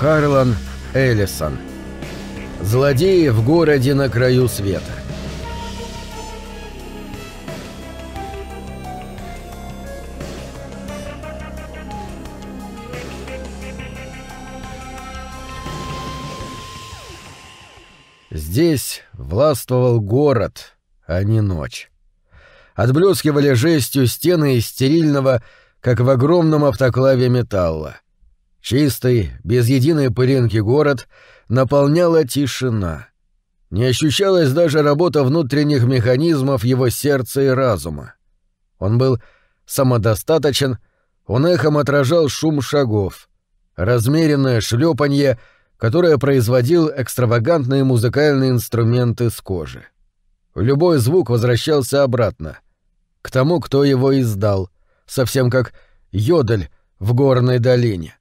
Харлан Эллисон. Злодеи в городе на краю света. Здесь властвовал город, а не ночь. Отблескивали жестью стены из стерильного, как в огромном автоклаве металла. Чистый, без единой пылинки город наполняла тишина. Не ощущалась даже работа внутренних механизмов его сердца и разума. Он был самодостаточен, он эхом отражал шум шагов, размеренное шлепанье, которое производил экстравагантные музыкальные инструменты с кожи. Любой звук возвращался обратно, к тому, кто его издал, совсем как йодель в горной долине.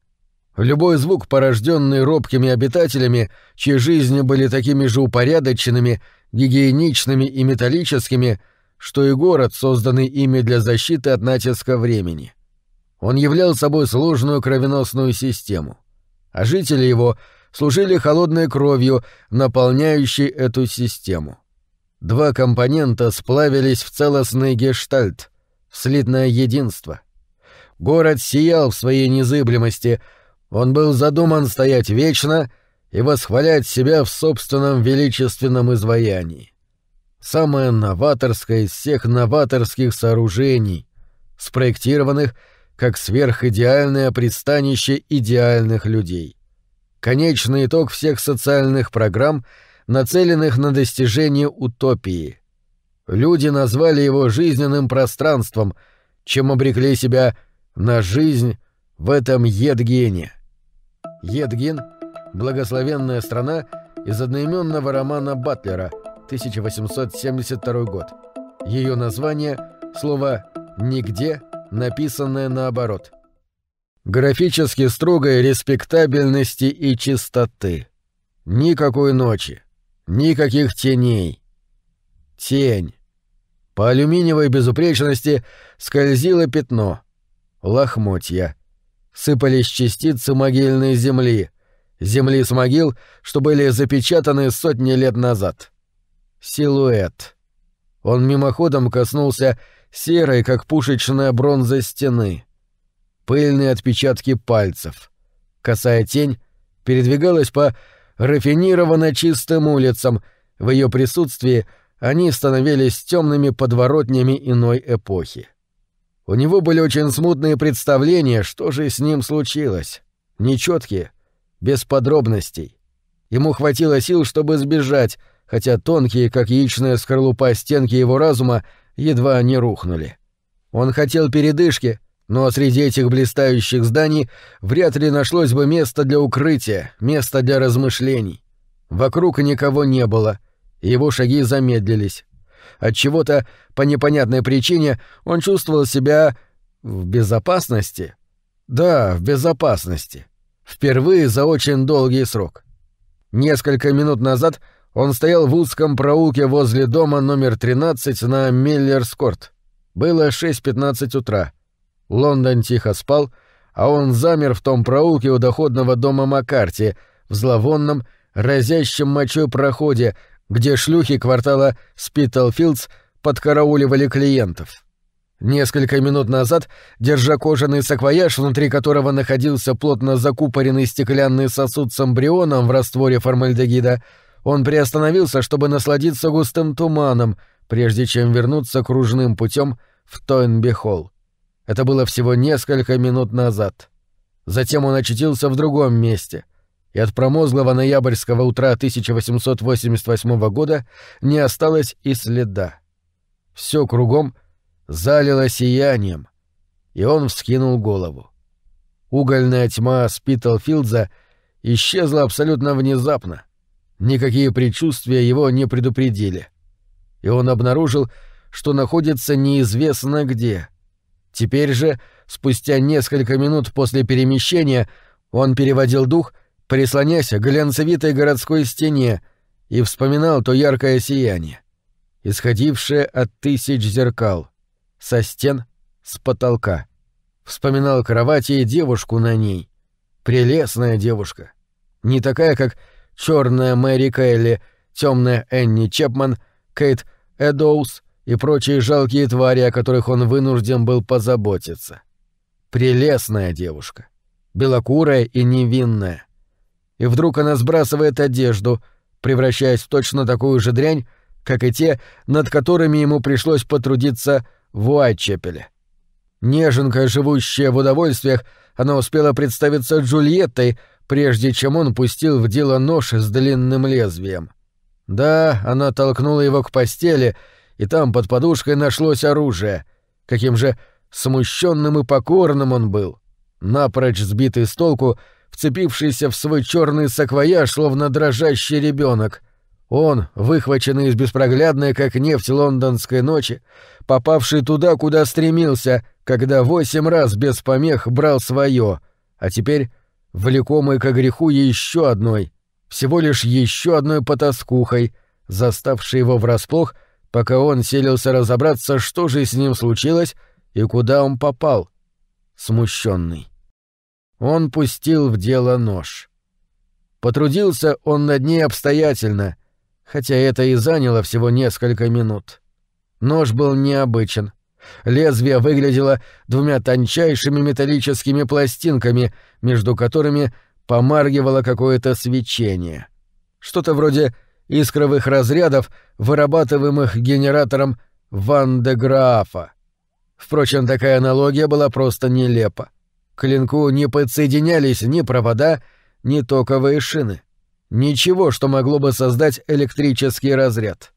Любой звук, порожденный робкими обитателями, чьи жизни были такими же упорядоченными, гигиеничными и металлическими, что и город, созданный ими для защиты от натиска времени. Он являл собой сложную кровеносную систему, а жители его служили холодной кровью, наполняющей эту систему. Два компонента сплавились в целостный гештальт, в слитное единство. Город сиял в своей незыблемости — он был задуман стоять вечно и восхвалять себя в собственном величественном изваянии. Самое новаторское из всех новаторских сооружений, спроектированных как сверхидеальное пристанище идеальных людей. Конечный итог всех социальных программ, нацеленных на достижение утопии. Люди назвали его жизненным пространством, чем обрекли себя на жизнь в этом едгене. Едгин — благословенная страна из одноименного романа Батлера, 1872 год. Ее название — слово «нигде», написанное наоборот. Графически строгой респектабельности и чистоты. Никакой ночи. Никаких теней. Тень. По алюминиевой безупречности скользило пятно. Лохмотья сыпались частицы могильной земли, земли с могил, что были запечатаны сотни лет назад. Силуэт. Он мимоходом коснулся серой, как пушечная бронза стены. Пыльные отпечатки пальцев. Косая тень передвигалась по рафинированно чистым улицам, в ее присутствии они становились темными подворотнями иной эпохи. У него были очень смутные представления, что же с ним случилось. Нечеткие, без подробностей. Ему хватило сил, чтобы сбежать, хотя тонкие, как яичная скорлупа стенки его разума, едва не рухнули. Он хотел передышки, но среди этих блистающих зданий вряд ли нашлось бы места для укрытия, места для размышлений. Вокруг никого не было, его шаги замедлились. От чего-то по непонятной причине он чувствовал себя в безопасности. Да, в безопасности. Впервые за очень долгий срок. Несколько минут назад он стоял в узком проулке возле дома номер 13 на Миллерскорт. Было 6.15 утра. Лондон тихо спал, а он замер в том проулке у доходного дома Маккарти, в зловонном, разящем мочой проходе, где шлюхи квартала Спитлфилдс подкарауливали клиентов. Несколько минут назад, держа кожаный саквояж, внутри которого находился плотно закупоренный стеклянный сосуд с эмбрионом в растворе формальдегида, он приостановился, чтобы насладиться густым туманом, прежде чем вернуться кружным путем в Тойнби-холл. Это было всего несколько минут назад. Затем он очутился в другом месте — и от промозглого ноябрьского утра 1888 года не осталось и следа. Все кругом залило сиянием, и он вскинул голову. Угольная тьма Спитлфилдза исчезла абсолютно внезапно. Никакие предчувствия его не предупредили. И он обнаружил, что находится неизвестно где. Теперь же, спустя несколько минут после перемещения, он переводил дух — прислонясь к глянцевитой городской стене, и вспоминал то яркое сияние, исходившее от тысяч зеркал, со стен, с потолка. Вспоминал кровать и девушку на ней. Прелестная девушка. Не такая, как черная Мэри Кэлли, темная Энни Чепман, Кейт Эдоус и прочие жалкие твари, о которых он вынужден был позаботиться. Прелестная девушка. Белокурая и невинная. И вдруг она сбрасывает одежду, превращаясь в точно такую же дрянь, как и те, над которыми ему пришлось потрудиться в Уайтчепеле. Неженка, живущая в удовольствиях, она успела представиться Джульеттой, прежде чем он пустил в дело нож с длинным лезвием. Да, она толкнула его к постели, и там под подушкой нашлось оружие. Каким же смущенным и покорным он был. Напрочь сбитый с толку, вцепившийся в свой черный саквояж, словно дрожащий ребенок. Он, выхваченный из беспроглядной, как нефть лондонской ночи, попавший туда, куда стремился, когда восемь раз без помех брал свое, а теперь влекомый к греху еще одной, всего лишь еще одной потаскухой, заставшей его врасплох, пока он селился разобраться, что же с ним случилось и куда он попал. Смущенный. Он пустил в дело нож. Потрудился он над ней обстоятельно, хотя это и заняло всего несколько минут. Нож был необычен. Лезвие выглядело двумя тончайшими металлическими пластинками, между которыми помаргивало какое-то свечение. Что-то вроде искровых разрядов, вырабатываемых генератором Ван де Графа. Впрочем, такая аналогия была просто нелепа. К клинку не подсоединялись ни провода, ни токовые шины. Ничего, что могло бы создать электрический разряд.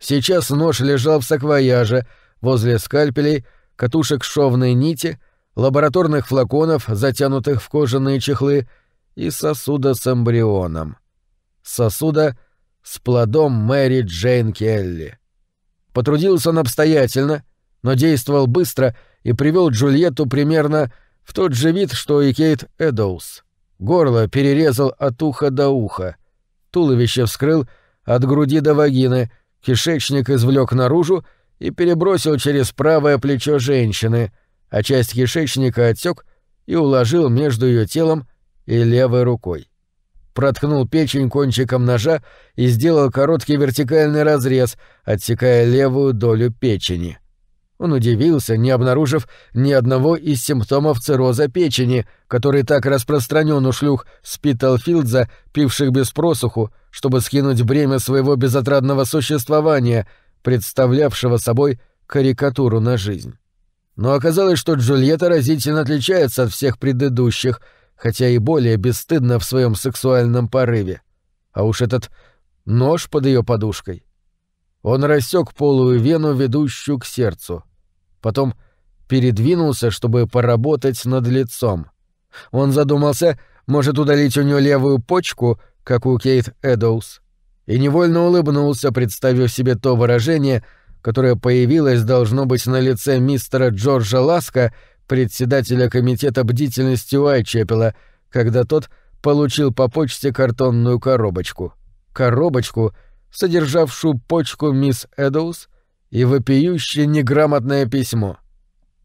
Сейчас нож лежал в саквояже, возле скальпелей, катушек шовной нити, лабораторных флаконов, затянутых в кожаные чехлы, и сосуда с эмбрионом. Сосуда с плодом Мэри Джейн Келли. Потрудился он обстоятельно, но действовал быстро и привел Джульетту примерно в тот же вид, что и Кейт Эдоус. Горло перерезал от уха до уха, туловище вскрыл от груди до вагины, кишечник извлек наружу и перебросил через правое плечо женщины, а часть кишечника отсек и уложил между ее телом и левой рукой. Проткнул печень кончиком ножа и сделал короткий вертикальный разрез, отсекая левую долю печени. Он удивился, не обнаружив ни одного из симптомов цирроза печени, который так распространен у шлюх Спитлфилдза, пивших без просуху, чтобы скинуть бремя своего безотрадного существования, представлявшего собой карикатуру на жизнь. Но оказалось, что Джульетта разительно отличается от всех предыдущих, хотя и более бесстыдна в своем сексуальном порыве. А уж этот нож под ее подушкой. Он рассек полую вену, ведущую к сердцу. Потом передвинулся, чтобы поработать над лицом. Он задумался, может удалить у нее левую почку, как у Кейт Эдоус, и невольно улыбнулся, представив себе то выражение, которое появилось, должно быть, на лице мистера Джорджа Ласка, председателя комитета бдительности Уайчепела, когда тот получил по почте картонную коробочку. Коробочку, содержавшую почку мисс Эдоус и вопиющее неграмотное письмо.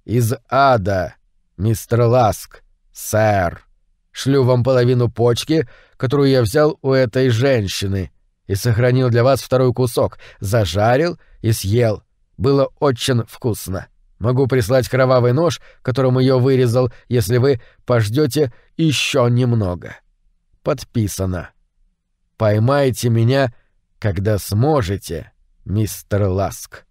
«Из ада, мистер Ласк, сэр. Шлю вам половину почки, которую я взял у этой женщины, и сохранил для вас второй кусок, зажарил и съел. Было очень вкусно. Могу прислать кровавый нож, которым ее вырезал, если вы пождете еще немного. Подписано. Поймайте меня, когда сможете, мистер Ласк.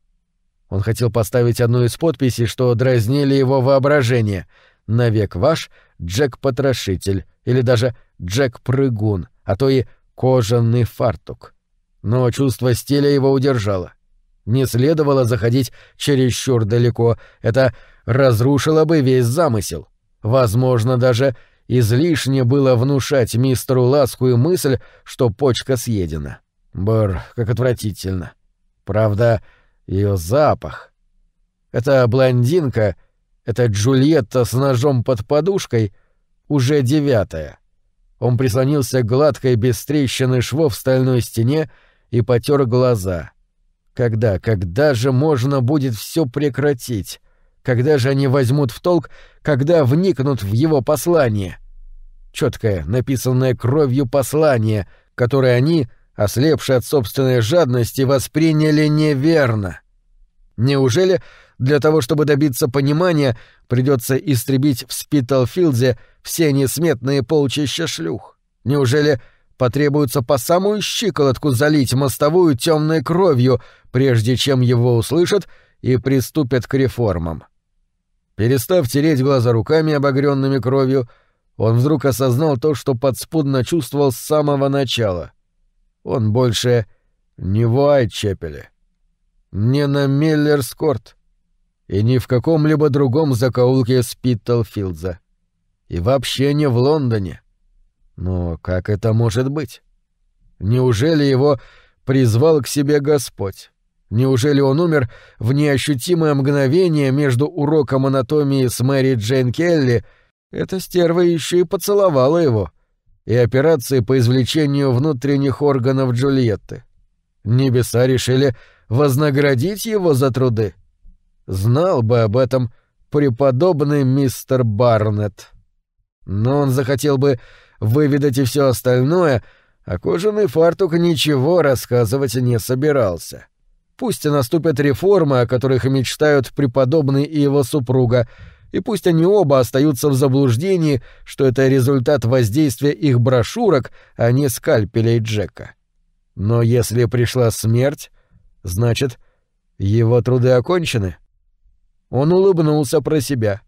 Он хотел поставить одну из подписей, что дразнили его воображение. «Навек ваш Джек-потрошитель» или даже «Джек-прыгун», а то и «кожаный фартук». Но чувство стиля его удержало. Не следовало заходить чересчур далеко, это разрушило бы весь замысел. Возможно, даже излишне было внушать мистеру Ласку мысль, что почка съедена. Бр, как отвратительно. Правда, ее запах. Эта блондинка, эта Джульетта с ножом под подушкой, уже девятая. Он прислонился к гладкой без трещины швов в стальной стене и потер глаза. Когда, когда же можно будет все прекратить? Когда же они возьмут в толк, когда вникнут в его послание? Четкое, написанное кровью послание, которое они, ослепшие от собственной жадности, восприняли неверно. Неужели для того, чтобы добиться понимания, придется истребить в Спитлфилде все несметные полчища шлюх? Неужели потребуется по самую щиколотку залить мостовую темной кровью, прежде чем его услышат и приступят к реформам? Перестав тереть глаза руками, обогренными кровью, он вдруг осознал то, что подспудно чувствовал с самого начала. Он больше не в Уайтчепеле, не на Миллерскорт и ни в каком-либо другом закоулке Спиттлфилдза. И вообще не в Лондоне. Но как это может быть? Неужели его призвал к себе Господь? Неужели он умер в неощутимое мгновение между уроком анатомии с Мэри Джейн Келли, эта стерва еще и поцеловала его, и операцией по извлечению внутренних органов Джульетты? Небеса решили вознаградить его за труды. Знал бы об этом преподобный мистер Барнетт. Но он захотел бы выведать и все остальное, а кожаный фартук ничего рассказывать не собирался. Пусть наступят реформы, о которых мечтают преподобный и его супруга, и пусть они оба остаются в заблуждении, что это результат воздействия их брошюрок, а не скальпелей Джека. Но если пришла смерть, значит, его труды окончены. Он улыбнулся про себя.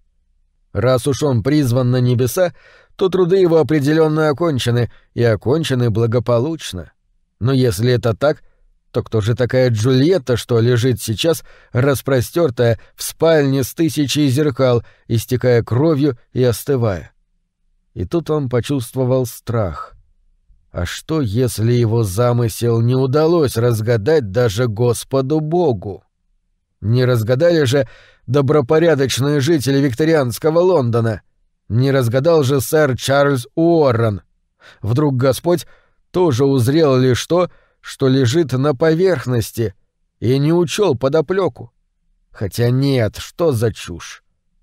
Раз уж он призван на небеса, то труды его определенно окончены, и окончены благополучно. Но если это так, то кто же такая Джульетта, что лежит сейчас распростертая в спальне с тысячей зеркал, истекая кровью и остывая? И тут он почувствовал страх. А что, если его замысел не удалось разгадать даже Господу Богу? Не разгадали же добропорядочные жители викторианского Лондона. Не разгадал же сэр Чарльз Уоррен. Вдруг Господь тоже узрел лишь то, что лежит на поверхности, и не учел подоплеку. Хотя нет, что за чушь?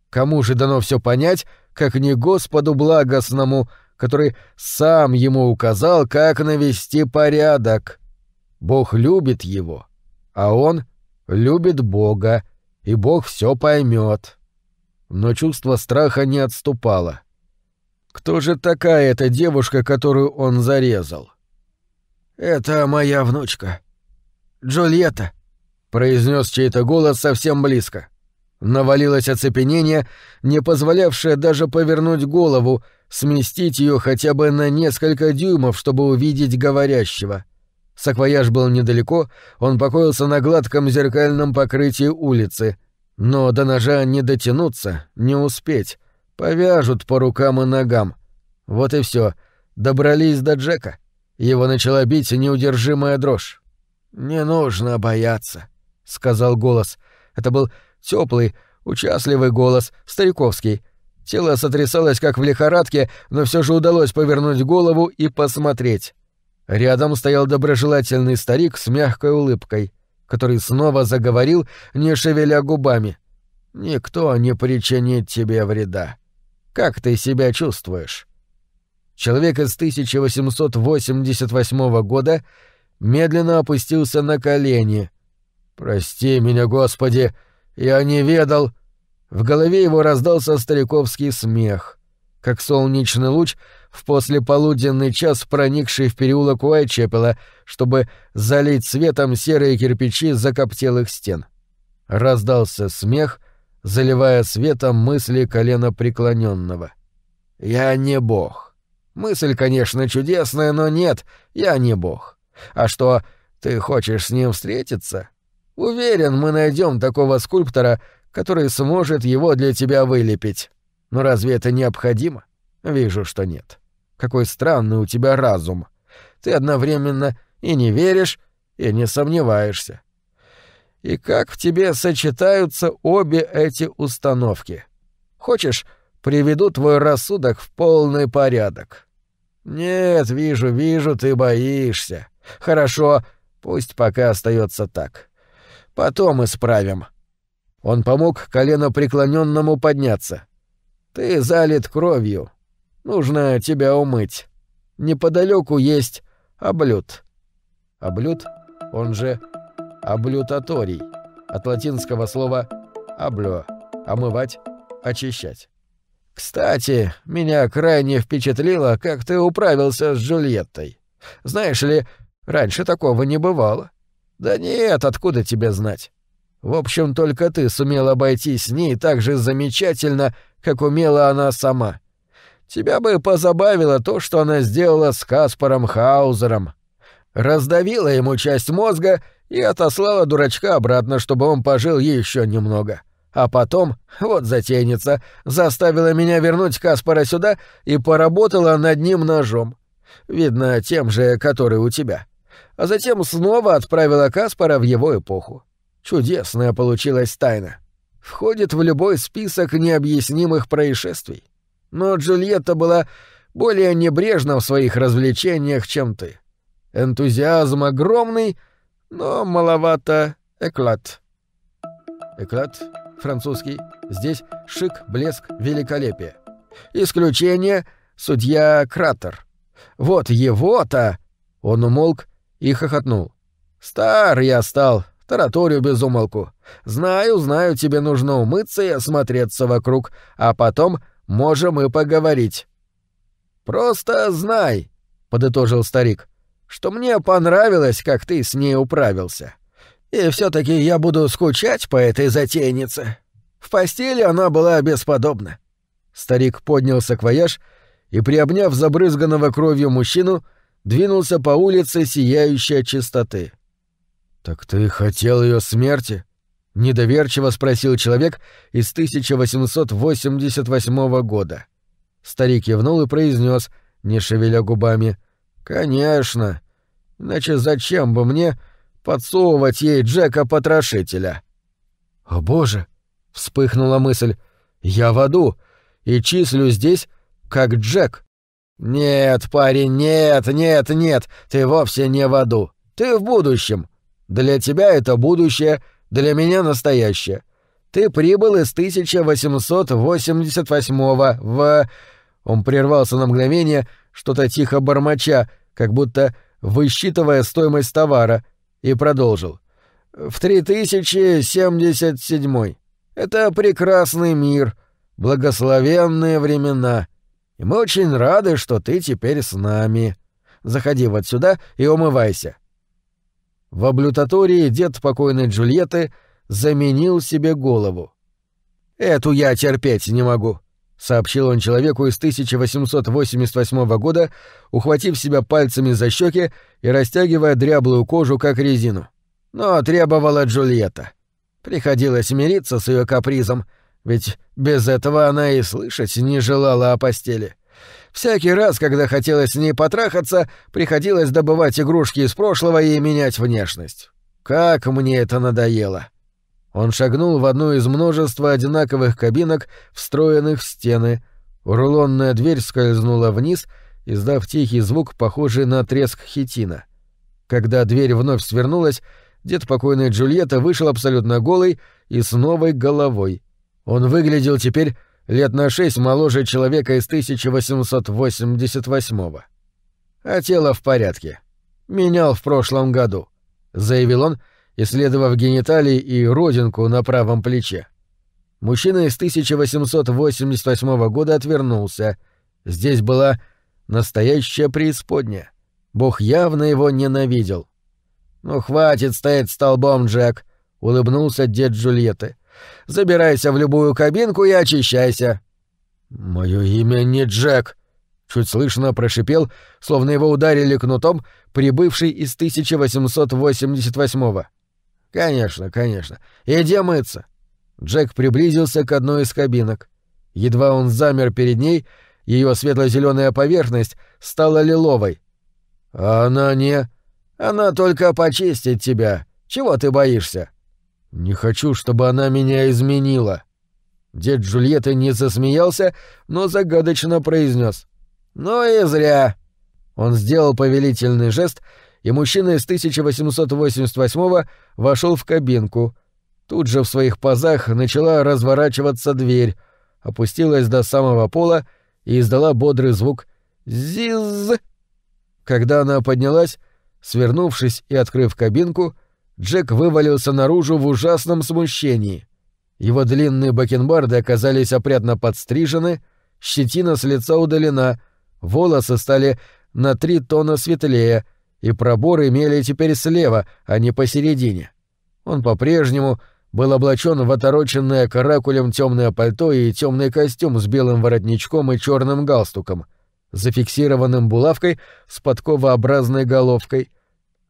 Кому же дано все понять, как не Господу благостному, который сам ему указал, как навести порядок. Бог любит его, а он любит Бога, и Бог все поймет. Но чувство страха не отступало. Кто же такая эта девушка, которую он зарезал? Это моя внучка. Джульетта, произнес чей-то голос совсем близко. Навалилось оцепенение, не позволявшее даже повернуть голову, сместить ее хотя бы на несколько дюймов, чтобы увидеть говорящего. Саквояж был недалеко, он покоился на гладком зеркальном покрытии улицы. Но до ножа не дотянуться, не успеть. Повяжут по рукам и ногам. Вот и все. Добрались до Джека. Его начала бить неудержимая дрожь. «Не нужно бояться», — сказал голос. Это был теплый, участливый голос, стариковский. Тело сотрясалось как в лихорадке, но все же удалось повернуть голову и посмотреть. Рядом стоял доброжелательный старик с мягкой улыбкой, который снова заговорил, не шевеля губами. «Никто не причинит тебе вреда. Как ты себя чувствуешь?» Человек из 1888 года медленно опустился на колени. «Прости меня, Господи, я не ведал...» В голове его раздался стариковский смех, как солнечный луч в послеполуденный час, проникший в переулок Уайтчепела, чтобы залить светом серые кирпичи закоптелых стен. Раздался смех, заливая светом мысли колена преклоненного. «Я не бог. Мысль, конечно, чудесная, но нет, я не бог. А что, ты хочешь с ним встретиться? Уверен, мы найдем такого скульптора, который сможет его для тебя вылепить. Но разве это необходимо? Вижу, что нет. Какой странный у тебя разум. Ты одновременно и не веришь, и не сомневаешься. И как в тебе сочетаются обе эти установки? Хочешь, приведу твой рассудок в полный порядок. Нет, вижу, вижу, ты боишься. Хорошо, пусть пока остается так. Потом исправим. Он помог колено преклоненному подняться. Ты залит кровью. Нужно тебя умыть. Неподалеку есть облюд. Облюд, он же облютаторий, от латинского слова «облё» — омывать, очищать. Кстати, меня крайне впечатлило, как ты управился с Джульеттой. Знаешь ли, раньше такого не бывало. Да нет, откуда тебе знать? В общем, только ты сумел обойтись с ней так же замечательно, как умела она сама. Тебя бы позабавило то, что она сделала с Каспаром Хаузером. Раздавила ему часть мозга и отослала дурачка обратно, чтобы он пожил еще немного. А потом, вот затейница, заставила меня вернуть Каспара сюда и поработала над ним ножом. Видно, тем же, который у тебя. А затем снова отправила Каспара в его эпоху. Чудесная получилась тайна. Входит в любой список необъяснимых происшествий. Но Джульетта была более небрежна в своих развлечениях, чем ты. Энтузиазм огромный, но маловато эклат. Эклат французский. Здесь шик, блеск, великолепие. Исключение — судья Кратер. Вот его-то... Он умолк и хохотнул. «Стар я стал, тараторию без умолку. Знаю, знаю, тебе нужно умыться и осмотреться вокруг, а потом можем и поговорить». «Просто знай», — подытожил старик, — «что мне понравилось, как ты с ней управился. И все-таки я буду скучать по этой затейнице. В постели она была бесподобна. Старик поднял саквояж и, приобняв забрызганного кровью мужчину, двинулся по улице, сияющей от чистоты. «Так ты хотел ее смерти?» — недоверчиво спросил человек из 1888 года. Старик кивнул и произнес, не шевеля губами, «Конечно. Иначе зачем бы мне подсовывать ей Джека-потрошителя. «О боже!» — вспыхнула мысль. «Я в аду и числю здесь как Джек». «Нет, парень, нет, нет, нет, ты вовсе не в аду. Ты в будущем. Для тебя это будущее, для меня настоящее. Ты прибыл из 1888 в...» Он прервался на мгновение, что-то тихо бормоча, как будто высчитывая стоимость товара, и продолжил. «В 3077. Это прекрасный мир, благословенные времена, и мы очень рады, что ты теперь с нами. Заходи вот сюда и умывайся». В облютатории дед покойной Джульетты заменил себе голову. «Эту я терпеть не могу», — сообщил он человеку из 1888 года, ухватив себя пальцами за щеки и растягивая дряблую кожу, как резину. Но требовала Джульетта. Приходилось мириться с ее капризом, ведь без этого она и слышать не желала о постели. Всякий раз, когда хотелось с ней потрахаться, приходилось добывать игрушки из прошлого и менять внешность. Как мне это надоело. Он шагнул в одну из множества одинаковых кабинок, встроенных в стены. Рулонная дверь скользнула вниз — издав тихий звук, похожий на треск хитина. Когда дверь вновь свернулась, дед покойной Джульетта вышел абсолютно голый и с новой головой. Он выглядел теперь лет на шесть моложе человека из 1888-го. А тело в порядке. Менял в прошлом году, заявил он, исследовав гениталии и родинку на правом плече. Мужчина из 1888 года отвернулся. Здесь была Настоящая преисподняя. Бог явно его ненавидел. «Ну, хватит стоять столбом, Джек», — улыбнулся дед Джульетты. «Забирайся в любую кабинку и очищайся». «Мое имя не Джек», — чуть слышно прошипел, словно его ударили кнутом, прибывший из 1888-го. «Конечно, конечно. Иди мыться». Джек приблизился к одной из кабинок. Едва он замер перед ней — ее светло-зеленая поверхность стала лиловой. А она не... Она только почистит тебя. Чего ты боишься? Не хочу, чтобы она меня изменила. Дед Джульетты не засмеялся, но загадочно произнес. Ну и зря. Он сделал повелительный жест, и мужчина из 1888 вошел в кабинку. Тут же в своих пазах начала разворачиваться дверь, опустилась до самого пола и издала бодрый звук «Зиз». Когда она поднялась, свернувшись и открыв кабинку, Джек вывалился наружу в ужасном смущении. Его длинные бакенбарды оказались опрятно подстрижены, щетина с лица удалена, волосы стали на три тона светлее, и проборы имели теперь слева, а не посередине. Он по-прежнему был облачен в отороченное каракулем темное пальто и темный костюм с белым воротничком и черным галстуком, зафиксированным булавкой с подковообразной головкой.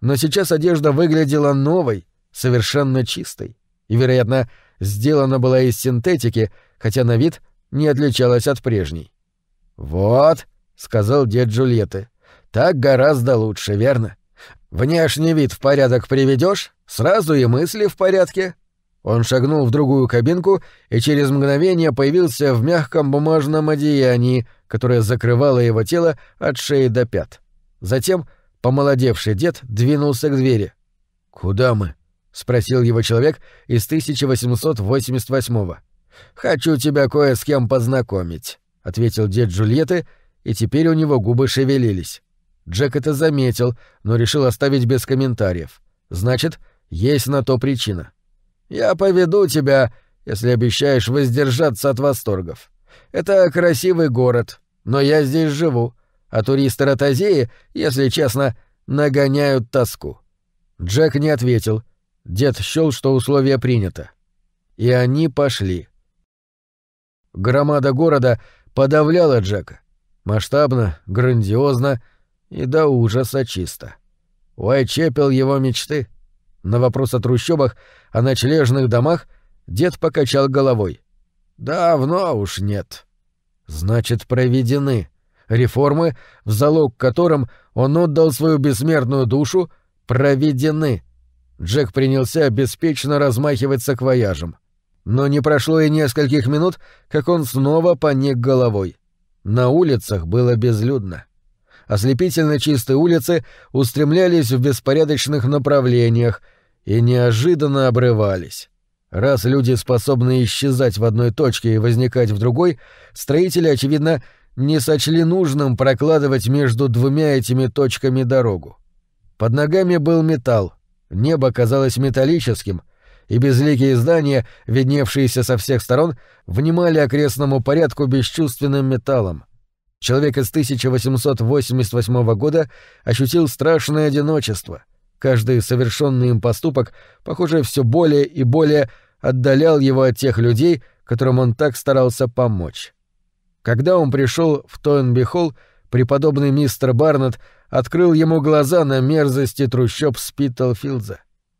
Но сейчас одежда выглядела новой, совершенно чистой, и, вероятно, сделана была из синтетики, хотя на вид не отличалась от прежней. «Вот», — сказал дед Джульетты, — «так гораздо лучше, верно? Внешний вид в порядок приведешь, сразу и мысли в порядке». Он шагнул в другую кабинку и через мгновение появился в мягком бумажном одеянии, которое закрывало его тело от шеи до пят. Затем помолодевший дед двинулся к двери. «Куда мы?» — спросил его человек из 1888-го. «Хочу тебя кое с кем познакомить», — ответил дед Джульетты, и теперь у него губы шевелились. Джек это заметил, но решил оставить без комментариев. Значит, есть на то причина. «Я поведу тебя, если обещаешь воздержаться от восторгов. Это красивый город, но я здесь живу, а туристы Ротозеи, если честно, нагоняют тоску». Джек не ответил. Дед счёл, что условие принято. И они пошли. Громада города подавляла Джека. Масштабно, грандиозно и до ужаса чисто. Уайчепел его мечты. На вопрос о трущобах, о ночлежных домах дед покачал головой. «Давно уж нет». «Значит, проведены. Реформы, в залог которым он отдал свою бессмертную душу, проведены». Джек принялся беспечно размахивать саквояжем. Но не прошло и нескольких минут, как он снова поник головой. На улицах было безлюдно. Ослепительно чистые улицы устремлялись в беспорядочных направлениях и неожиданно обрывались. Раз люди способны исчезать в одной точке и возникать в другой, строители, очевидно, не сочли нужным прокладывать между двумя этими точками дорогу. Под ногами был металл, небо казалось металлическим, и безликие здания, видневшиеся со всех сторон, внимали окрестному порядку бесчувственным металлом. Человек из 1888 года ощутил страшное одиночество. Каждый совершенный им поступок, похоже, все более и более отдалял его от тех людей, которым он так старался помочь. Когда он пришел в Тойнби-холл, преподобный мистер Барнетт открыл ему глаза на мерзости трущоб Спитлфилдза.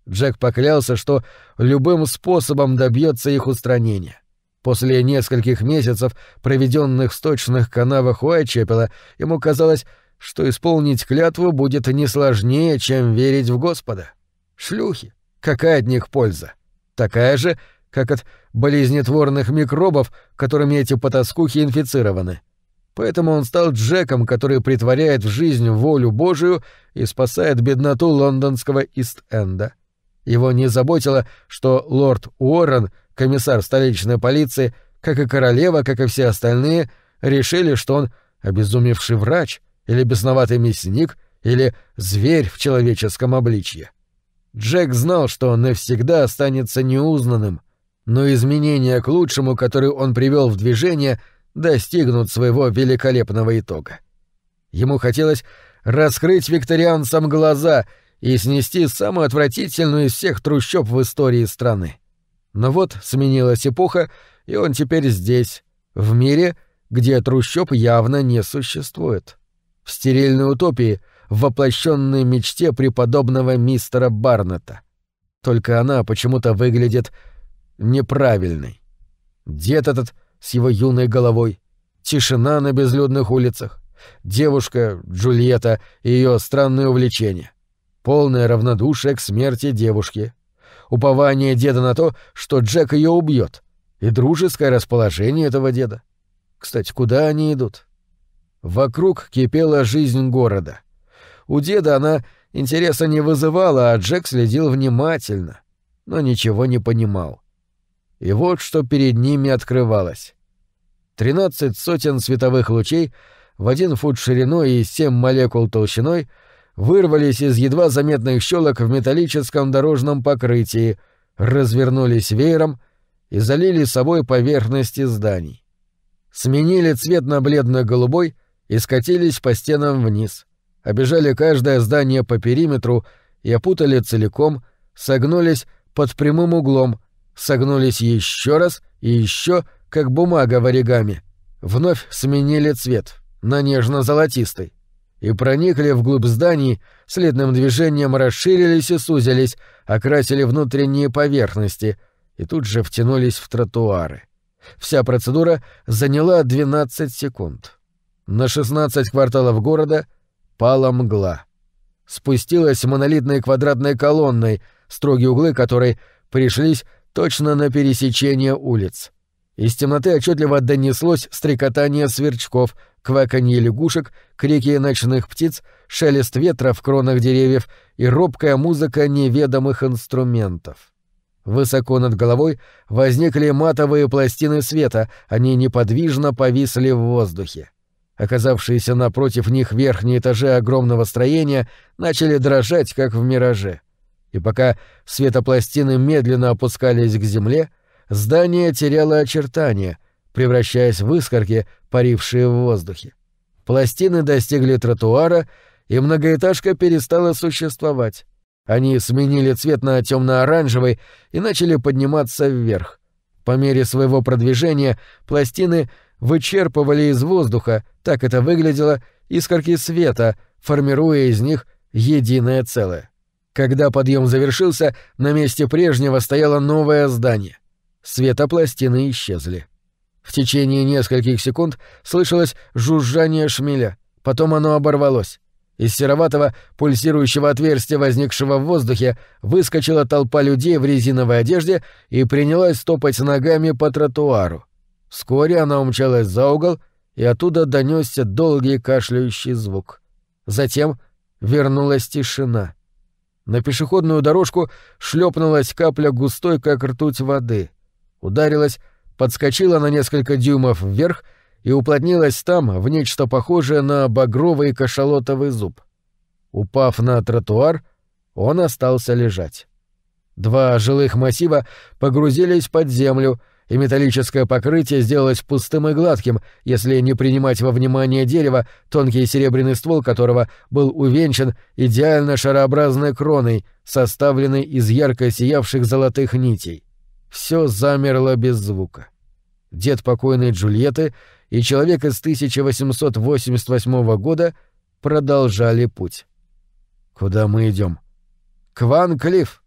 Джек поклялся, что любым способом добьется их устранения. После нескольких месяцев, проведенных в сточных канавах Уайтчепела, ему казалось, что исполнить клятву будет не сложнее, чем верить в Господа. Шлюхи. Какая от них польза? Такая же, как от болезнетворных микробов, которыми эти потаскухи инфицированы. Поэтому он стал Джеком, который притворяет в жизнь волю Божию и спасает бедноту лондонского Ист-Энда. Его не заботило, что лорд Уоррен, комиссар столичной полиции, как и королева, как и все остальные, решили, что он обезумевший врач или бесноватый мясник или зверь в человеческом обличье. Джек знал, что он навсегда останется неузнанным, но изменения к лучшему, которые он привел в движение, достигнут своего великолепного итога. Ему хотелось раскрыть викторианцам глаза — и снести самую отвратительную из всех трущоб в истории страны. Но вот сменилась эпоха, и он теперь здесь, в мире, где трущоб явно не существует. В стерильной утопии, в воплощенной мечте преподобного мистера Барнета. Только она почему-то выглядит неправильной. Дед этот с его юной головой, тишина на безлюдных улицах, девушка Джульетта и ее странные увлечения — полное равнодушие к смерти девушки, упование деда на то, что Джек ее убьет, и дружеское расположение этого деда. Кстати, куда они идут? Вокруг кипела жизнь города. У деда она интереса не вызывала, а Джек следил внимательно, но ничего не понимал. И вот что перед ними открывалось. Тринадцать сотен световых лучей в один фут шириной и семь молекул толщиной вырвались из едва заметных щелок в металлическом дорожном покрытии, развернулись веером и залили собой поверхности зданий. Сменили цвет на бледно-голубой и скатились по стенам вниз, обежали каждое здание по периметру и опутали целиком, согнулись под прямым углом, согнулись еще раз и еще, как бумага в оригами. Вновь сменили цвет на нежно-золотистый и проникли вглубь зданий, следным движением расширились и сузились, окрасили внутренние поверхности и тут же втянулись в тротуары. Вся процедура заняла 12 секунд. На 16 кварталов города пала мгла. Спустилась монолитной квадратной колонной, строгие углы которой пришлись точно на пересечение улиц. Из темноты отчетливо донеслось стрекотание сверчков, кваканье лягушек, крики ночных птиц, шелест ветра в кронах деревьев и робкая музыка неведомых инструментов. Высоко над головой возникли матовые пластины света, они неподвижно повисли в воздухе. Оказавшиеся напротив них верхние этажи огромного строения начали дрожать, как в мираже. И пока светопластины медленно опускались к земле, здание теряло очертания, превращаясь в искорки, парившие в воздухе. Пластины достигли тротуара, и многоэтажка перестала существовать. Они сменили цвет на темно-оранжевый и начали подниматься вверх. По мере своего продвижения пластины вычерпывали из воздуха, так это выглядело, искорки света, формируя из них единое целое. Когда подъем завершился, на месте прежнего стояло новое здание. Светопластины исчезли. В течение нескольких секунд слышалось жужжание шмеля, потом оно оборвалось. Из сероватого, пульсирующего отверстия, возникшего в воздухе, выскочила толпа людей в резиновой одежде и принялась топать ногами по тротуару. Вскоре она умчалась за угол, и оттуда донесся долгий кашляющий звук. Затем вернулась тишина. На пешеходную дорожку шлепнулась капля густой, как ртуть воды. Ударилась, подскочила на несколько дюймов вверх — и уплотнилась там в нечто похожее на багровый кашалотовый зуб. Упав на тротуар, он остался лежать. Два жилых массива погрузились под землю, и металлическое покрытие сделалось пустым и гладким, если не принимать во внимание дерево, тонкий серебряный ствол которого был увенчан идеально шарообразной кроной, составленной из ярко сиявших золотых нитей. Все замерло без звука. Дед покойной Джульетты и человек из 1888 года продолжали путь. Куда мы идем? К Ван Клифф.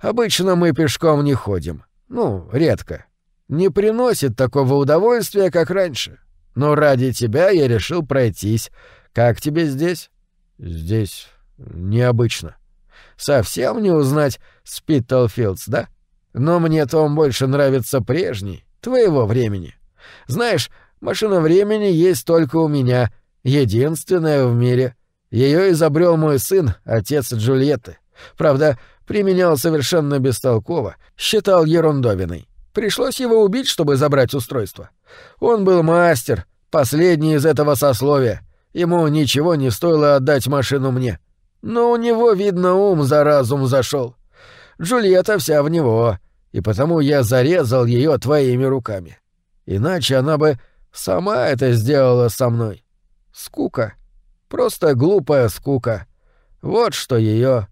Обычно мы пешком не ходим. Ну, редко. Не приносит такого удовольствия, как раньше. Но ради тебя я решил пройтись. Как тебе здесь? Здесь необычно. Совсем не узнать Спиттлфилдс, да? Но мне-то он больше нравится прежний, твоего времени. Знаешь, Машина времени есть только у меня, единственная в мире. Ее изобрел мой сын, отец Джульетты. Правда, применял совершенно бестолково, считал ерундовиной. Пришлось его убить, чтобы забрать устройство. Он был мастер, последний из этого сословия. Ему ничего не стоило отдать машину мне. Но у него, видно, ум за разум зашел. Джульетта вся в него, и потому я зарезал ее твоими руками. Иначе она бы Сама это сделала со мной. Скука. Просто глупая скука. Вот что ее.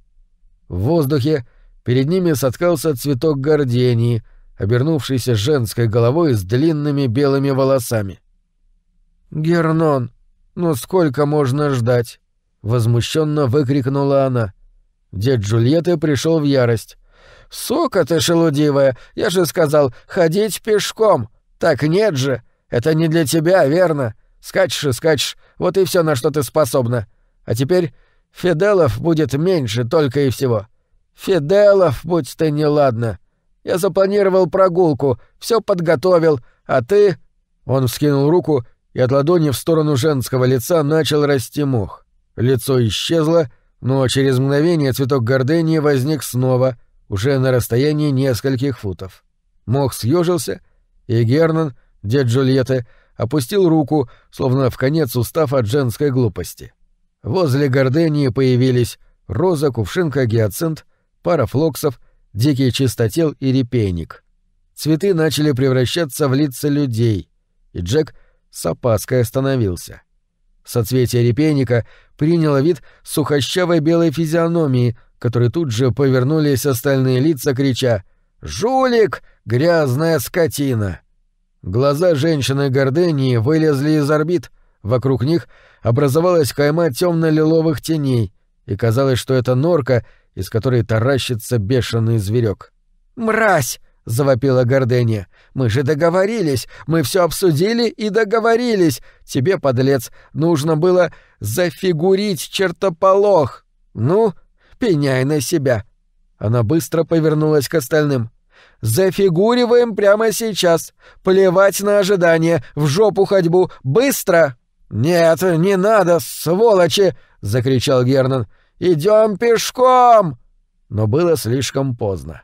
В воздухе перед ними соткался цветок гордении, обернувшийся женской головой с длинными белыми волосами. «Гернон, ну сколько можно ждать?» — возмущенно выкрикнула она. Дед Джульетты пришел в ярость. «Сука ты шелудивая! Я же сказал, ходить пешком! Так нет же! Это не для тебя, верно? Скачешь и скачешь, вот и все, на что ты способна. А теперь Фиделов будет меньше только и всего. Фиделов, будь ты неладна. Я запланировал прогулку, все подготовил, а ты...» Он вскинул руку и от ладони в сторону женского лица начал расти мох. Лицо исчезло, но через мгновение цветок гордении возник снова, уже на расстоянии нескольких футов. Мох съежился, и Гернан, дед Джульетты, опустил руку, словно в конец устав от женской глупости. Возле гордении появились роза, кувшинка, гиацинт, пара флоксов, дикий чистотел и репейник. Цветы начали превращаться в лица людей, и Джек с опаской остановился. Соцветие репейника приняло вид сухощавой белой физиономии, которой тут же повернулись остальные лица, крича «Жулик! Грязная скотина!» Глаза женщины Гордении вылезли из орбит, вокруг них образовалась кайма темно-лиловых теней, и казалось, что это норка, из которой таращится бешеный зверек. «Мразь!» — завопила Гордения. «Мы же договорились! Мы все обсудили и договорились! Тебе, подлец, нужно было зафигурить чертополох! Ну, пеняй на себя!» Она быстро повернулась к остальным. «Зафигуриваем прямо сейчас! Плевать на ожидание! В жопу ходьбу! Быстро!» «Нет, не надо, сволочи!» — закричал Гернан. «Идем пешком!» Но было слишком поздно.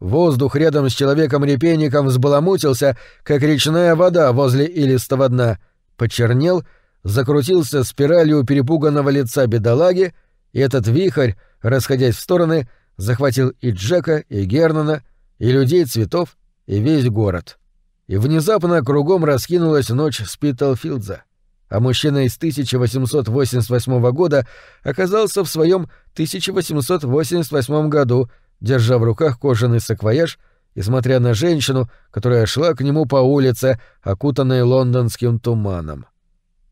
Воздух рядом с человеком-репейником взбаламутился, как речная вода возле илистого дна, почернел, закрутился спиралью перепуганного лица бедолаги, и этот вихрь, расходясь в стороны, захватил и Джека, и Гернана, и людей цветов, и весь город. И внезапно кругом раскинулась ночь Спитлфилдза а мужчина из 1888 года оказался в своем 1888 году, держа в руках кожаный саквояж и смотря на женщину, которая шла к нему по улице, окутанной лондонским туманом.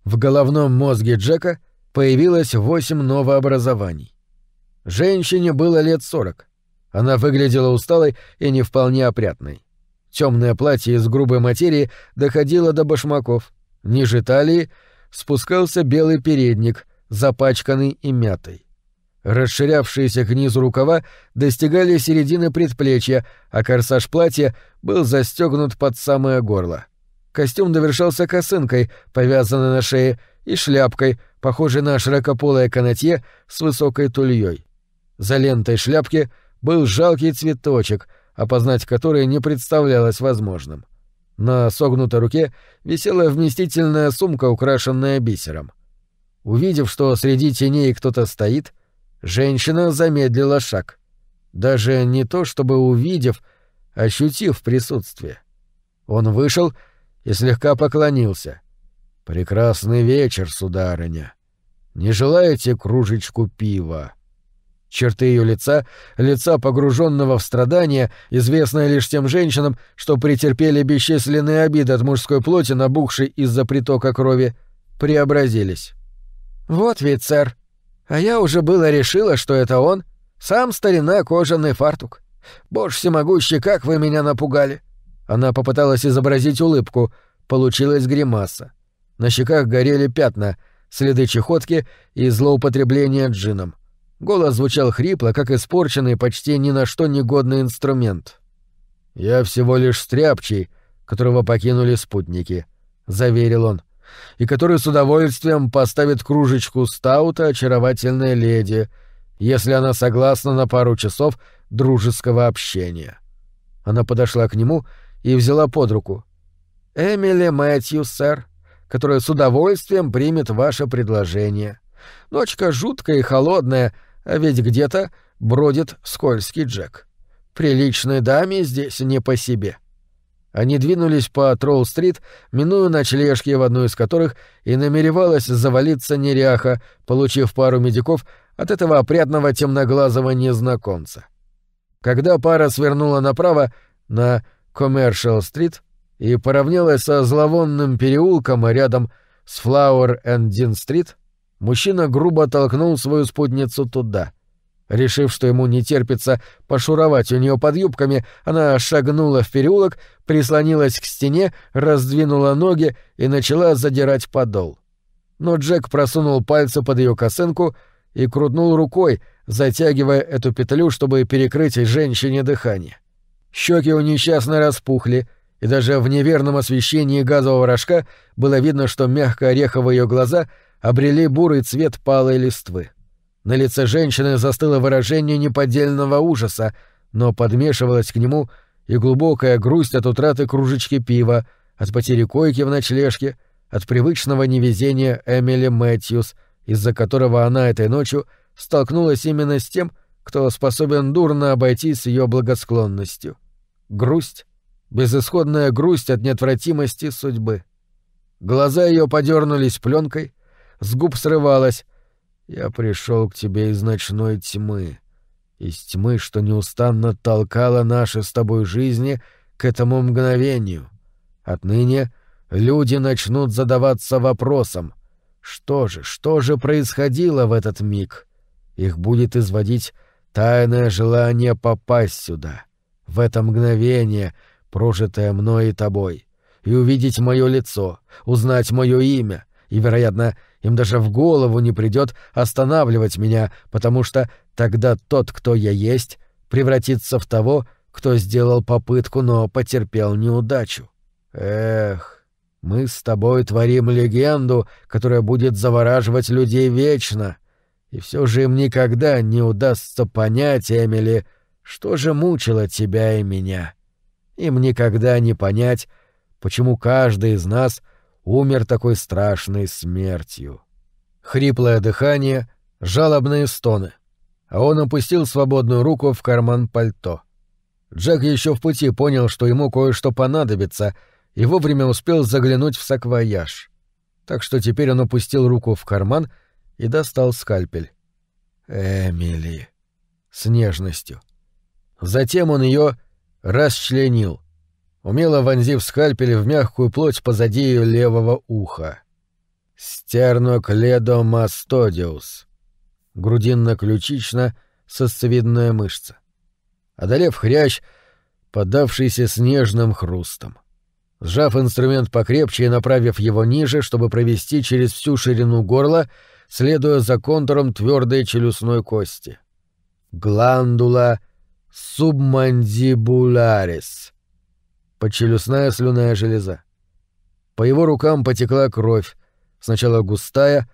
В головном мозге Джека появилось восемь новообразований. Женщине было лет сорок. Она выглядела усталой и не вполне опрятной. Темное платье из грубой материи доходило до башмаков. Ниже талии спускался белый передник, запачканный и мятой. Расширявшиеся к низу рукава достигали середины предплечья, а корсаж платья был застегнут под самое горло. Костюм довершался косынкой, повязанной на шее, и шляпкой, похожей на широкополое канатье с высокой тульей. За лентой шляпки был жалкий цветочек, опознать который не представлялось возможным. На согнутой руке висела вместительная сумка, украшенная бисером. Увидев, что среди теней кто-то стоит, женщина замедлила шаг. Даже не то чтобы увидев, ощутив присутствие. Он вышел и слегка поклонился. «Прекрасный вечер, сударыня. Не желаете кружечку пива?» Черты ее лица, лица погруженного в страдания, известное лишь тем женщинам, что претерпели бесчисленные обиды от мужской плоти, набухшей из-за притока крови, преобразились. «Вот ведь, сэр. А я уже было решила, что это он. Сам старина кожаный фартук. Боже всемогущий, как вы меня напугали!» Она попыталась изобразить улыбку. Получилась гримаса. На щеках горели пятна, следы чехотки и злоупотребления джином. Голос звучал хрипло, как испорченный, почти ни на что негодный инструмент. «Я всего лишь стряпчий, которого покинули спутники», — заверил он, «и который с удовольствием поставит кружечку стаута очаровательной леди, если она согласна на пару часов дружеского общения». Она подошла к нему и взяла под руку. «Эмили Мэтью, сэр, которая с удовольствием примет ваше предложение. Ночка жуткая и холодная — а ведь где-то бродит скользкий Джек. Приличной даме здесь не по себе. Они двинулись по Тролл-стрит, минуя ночлежки, в одну из которых и намеревалась завалиться неряха, получив пару медиков от этого опрятного темноглазого незнакомца. Когда пара свернула направо на Коммершал-стрит и поравнялась со зловонным переулком рядом с Флауэр-энд-Дин-стрит, мужчина грубо толкнул свою спутницу туда. Решив, что ему не терпится пошуровать у нее под юбками, она шагнула в переулок, прислонилась к стене, раздвинула ноги и начала задирать подол. Но Джек просунул пальцы под ее косынку и крутнул рукой, затягивая эту петлю, чтобы перекрыть женщине дыхание. Щеки у несчастной распухли, и даже в неверном освещении газового рожка было видно, что мягко-ореховые ее глаза обрели бурый цвет палой листвы. На лице женщины застыло выражение неподдельного ужаса, но подмешивалась к нему и глубокая грусть от утраты кружечки пива, от потери койки в ночлежке, от привычного невезения Эмили Мэтьюс, из-за которого она этой ночью столкнулась именно с тем, кто способен дурно обойтись с ее благосклонностью. Грусть, безысходная грусть от неотвратимости судьбы. Глаза ее подернулись пленкой, с губ срывалось «Я пришел к тебе из ночной тьмы, из тьмы, что неустанно толкала наши с тобой жизни к этому мгновению. Отныне люди начнут задаваться вопросом, что же, что же происходило в этот миг? Их будет изводить тайное желание попасть сюда, в это мгновение, прожитое мной и тобой, и увидеть мое лицо, узнать мое имя, и, вероятно, им даже в голову не придет останавливать меня, потому что тогда тот, кто я есть, превратится в того, кто сделал попытку, но потерпел неудачу. Эх, мы с тобой творим легенду, которая будет завораживать людей вечно, и все же им никогда не удастся понять, Эмили, что же мучило тебя и меня. Им никогда не понять, почему каждый из нас умер такой страшной смертью. Хриплое дыхание, жалобные стоны. А он опустил свободную руку в карман пальто. Джек еще в пути понял, что ему кое-что понадобится, и вовремя успел заглянуть в саквояж. Так что теперь он опустил руку в карман и достал скальпель. Эмили. С нежностью. Затем он ее расчленил, умело вонзив скальпель в мягкую плоть позади ее левого уха. Стернокледомастодиус. Грудинно-ключично сосцевидная мышца. Одолев хрящ, поддавшийся снежным хрустом. Сжав инструмент покрепче и направив его ниже, чтобы провести через всю ширину горла, следуя за контуром твердой челюстной кости. Гландула субмандибулярис. Подчелюстная слюная железа. По его рукам потекла кровь, сначала густая,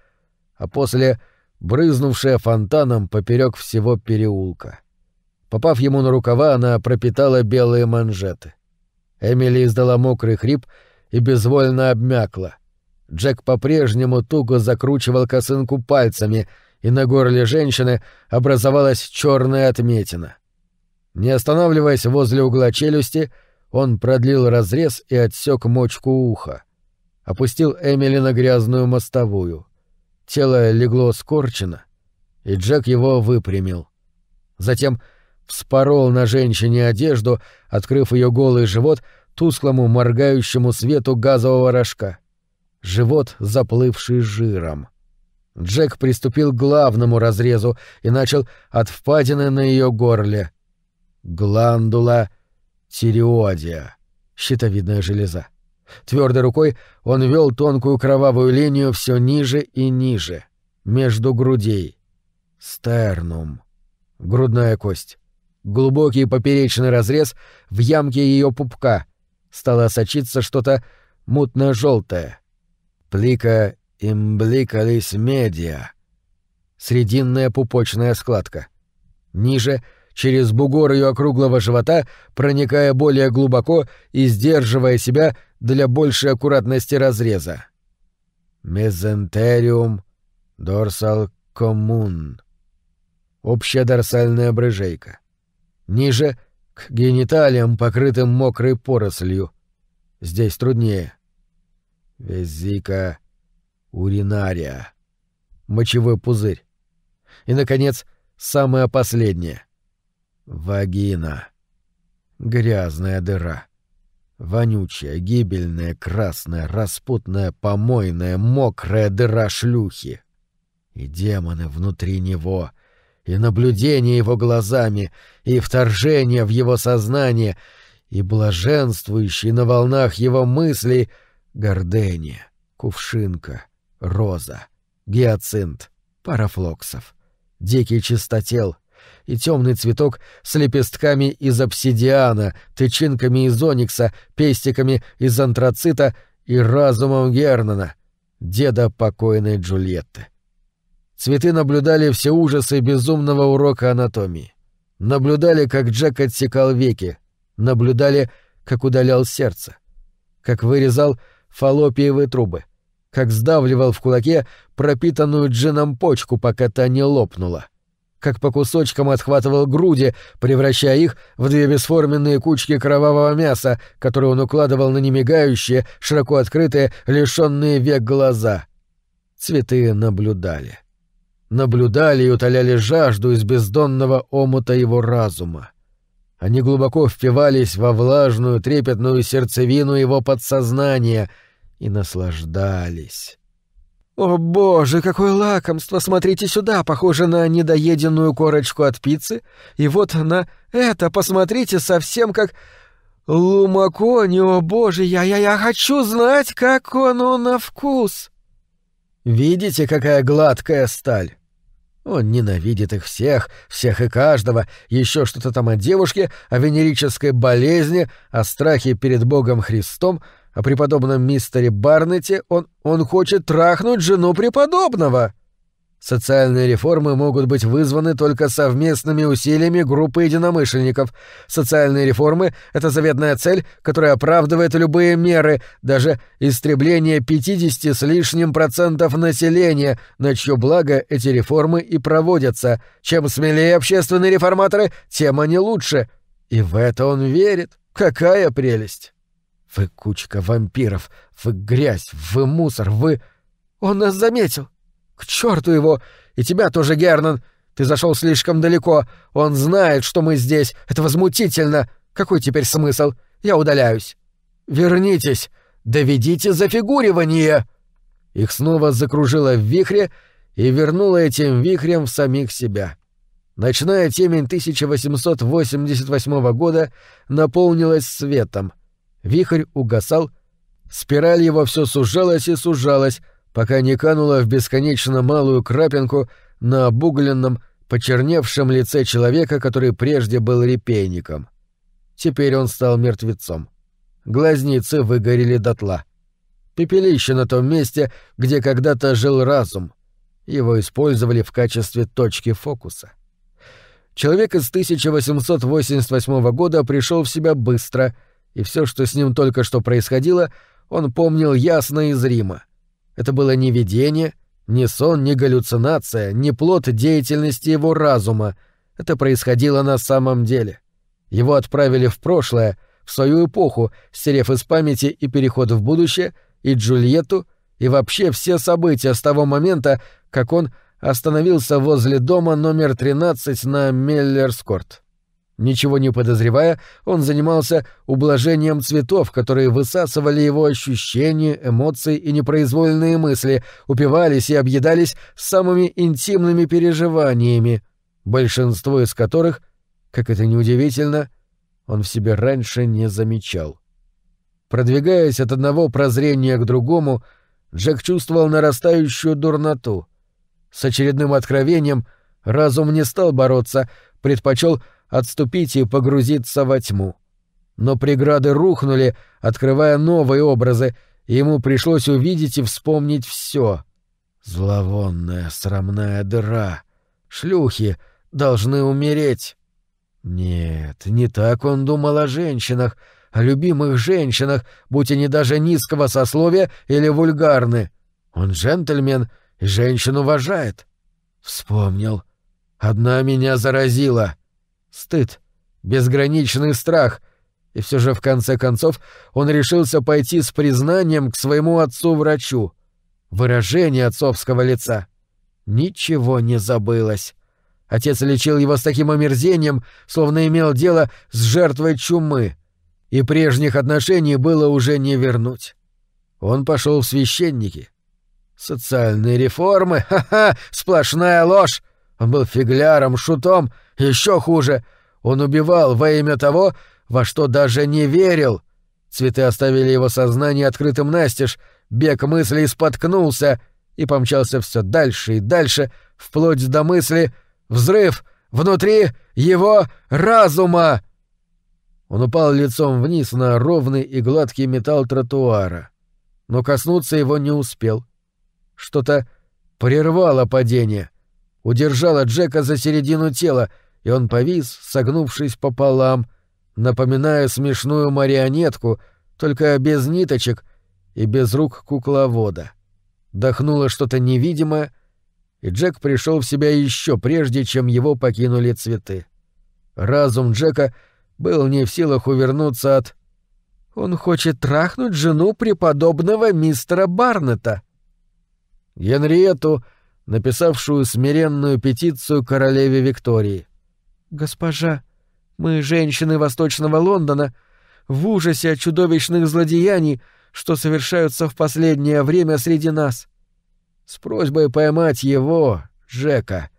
а после брызнувшая фонтаном поперек всего переулка. Попав ему на рукава, она пропитала белые манжеты. Эмили издала мокрый хрип и безвольно обмякла. Джек по-прежнему туго закручивал косынку пальцами, и на горле женщины образовалась черная отметина. Не останавливаясь возле угла челюсти, он продлил разрез и отсек мочку уха. Опустил Эмили на грязную мостовую. Тело легло скорчено, и Джек его выпрямил. Затем вспорол на женщине одежду, открыв ее голый живот тусклому моргающему свету газового рожка. Живот, заплывший жиром. Джек приступил к главному разрезу и начал от впадины на ее горле. Гландула тиреодия, щитовидная железа. Твердой рукой он вел тонкую кровавую линию все ниже и ниже, между грудей. Стернум. Грудная кость. Глубокий поперечный разрез в ямке ее пупка. Стало сочиться что-то мутно-желтое. Плика имбликалис медиа. Срединная пупочная складка. Ниже — через бугор ее округлого живота, проникая более глубоко и сдерживая себя для большей аккуратности разреза. Мезентериум дорсал коммун. Общая дорсальная брыжейка. Ниже — к гениталиям, покрытым мокрой порослью. Здесь труднее. Везика уринария. Мочевой пузырь. И, наконец, самое последнее — Вагина. Грязная дыра. Вонючая, гибельная, красная, распутная, помойная, мокрая дыра шлюхи. И демоны внутри него, и наблюдение его глазами, и вторжение в его сознание, и блаженствующий на волнах его мыслей гордыня, кувшинка, роза, гиацинт, парафлоксов, дикий чистотел — и темный цветок с лепестками из обсидиана, тычинками из оникса, пестиками из антрацита и разумом Гернана, деда покойной Джульетты. Цветы наблюдали все ужасы безумного урока анатомии. Наблюдали, как Джек отсекал веки, наблюдали, как удалял сердце, как вырезал фаллопиевые трубы, как сдавливал в кулаке пропитанную джином почку, пока та не лопнула, как по кусочкам отхватывал груди, превращая их в две бесформенные кучки кровавого мяса, которые он укладывал на немигающие, широко открытые, лишенные век глаза. Цветы наблюдали. Наблюдали и утоляли жажду из бездонного омута его разума. Они глубоко впивались во влажную, трепетную сердцевину его подсознания и наслаждались. «О боже, какое лакомство! Смотрите сюда, похоже на недоеденную корочку от пиццы. И вот на это, посмотрите, совсем как... Лумакони, о боже, я, я, я хочу знать, как оно на вкус!» «Видите, какая гладкая сталь?» Он ненавидит их всех, всех и каждого, еще что-то там о девушке, о венерической болезни, о страхе перед Богом Христом, о преподобном мистере Барнете, он, он хочет трахнуть жену преподобного. Социальные реформы могут быть вызваны только совместными усилиями группы единомышленников. Социальные реформы — это заветная цель, которая оправдывает любые меры, даже истребление 50 с лишним процентов населения, на чье благо эти реформы и проводятся. Чем смелее общественные реформаторы, тем они лучше. И в это он верит. Какая прелесть! Вы кучка вампиров, вы грязь, вы мусор, вы... Он нас заметил. К черту его! И тебя тоже, Гернан! Ты зашел слишком далеко. Он знает, что мы здесь. Это возмутительно. Какой теперь смысл? Я удаляюсь. Вернитесь. Доведите зафигуривание. Их снова закружило в вихре и вернуло этим вихрем в самих себя. Ночная темень 1888 года наполнилась светом. Вихрь угасал, спираль его все сужалась и сужалась, пока не канула в бесконечно малую крапинку на обугленном, почерневшем лице человека, который прежде был репейником. Теперь он стал мертвецом. Глазницы выгорели дотла. Пепелище на том месте, где когда-то жил разум. Его использовали в качестве точки фокуса. Человек из 1888 года пришел в себя быстро, и все, что с ним только что происходило, он помнил ясно и зримо — это было не видение, не сон, не галлюцинация, не плод деятельности его разума. Это происходило на самом деле. Его отправили в прошлое, в свою эпоху, стерев из памяти и переход в будущее, и Джульетту, и вообще все события с того момента, как он остановился возле дома номер 13 на Меллерскорт. Ничего не подозревая, он занимался ублажением цветов, которые высасывали его ощущения, эмоции и непроизвольные мысли, упивались и объедались самыми интимными переживаниями, большинство из которых, как это неудивительно, он в себе раньше не замечал. Продвигаясь от одного прозрения к другому, Джек чувствовал нарастающую дурноту. С очередным откровением разум не стал бороться, предпочел отступить и погрузиться во тьму. Но преграды рухнули, открывая новые образы, и ему пришлось увидеть и вспомнить все. Зловонная срамная дыра. Шлюхи должны умереть. Нет, не так он думал о женщинах, о любимых женщинах, будь они даже низкого сословия или вульгарны. Он джентльмен и женщин уважает. Вспомнил. Одна меня заразила стыд, безграничный страх, и все же в конце концов он решился пойти с признанием к своему отцу-врачу. Выражение отцовского лица. Ничего не забылось. Отец лечил его с таким омерзением, словно имел дело с жертвой чумы, и прежних отношений было уже не вернуть. Он пошел в священники. Социальные реформы, ха-ха, сплошная ложь. Он был фигляром, шутом, еще хуже. Он убивал во имя того, во что даже не верил. Цветы оставили его сознание открытым настежь, бег мыслей споткнулся и помчался все дальше и дальше, вплоть до мысли «Взрыв! Внутри его разума!» Он упал лицом вниз на ровный и гладкий металл тротуара, но коснуться его не успел. Что-то прервало падение, удержало Джека за середину тела, и он повис, согнувшись пополам, напоминая смешную марионетку, только без ниточек и без рук кукловода. Дохнуло что-то невидимое, и Джек пришел в себя еще прежде, чем его покинули цветы. Разум Джека был не в силах увернуться от... «Он хочет трахнуть жену преподобного мистера Барнета». Генриету, написавшую смиренную петицию королеве Виктории. «Госпожа, мы, женщины Восточного Лондона, в ужасе от чудовищных злодеяний, что совершаются в последнее время среди нас. С просьбой поймать его, Джека.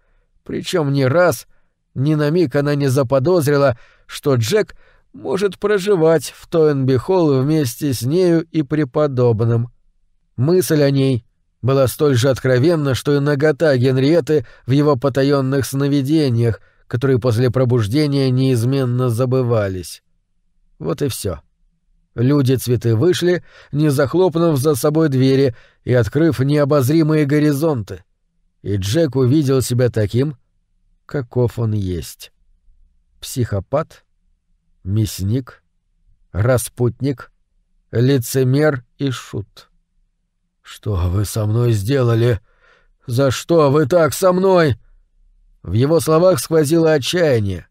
Причем ни раз, ни на миг она не заподозрила, что Джек может проживать в Тойнби-Холл вместе с нею и преподобным. Мысль о ней была столь же откровенна, что и нагота Генриеты в его потаенных сновидениях — которые после пробуждения неизменно забывались. Вот и все. Люди-цветы вышли, не захлопнув за собой двери и открыв необозримые горизонты. И Джек увидел себя таким, каков он есть. Психопат, мясник, распутник, лицемер и шут. «Что вы со мной сделали? За что вы так со мной?» В его словах сквозило отчаяние.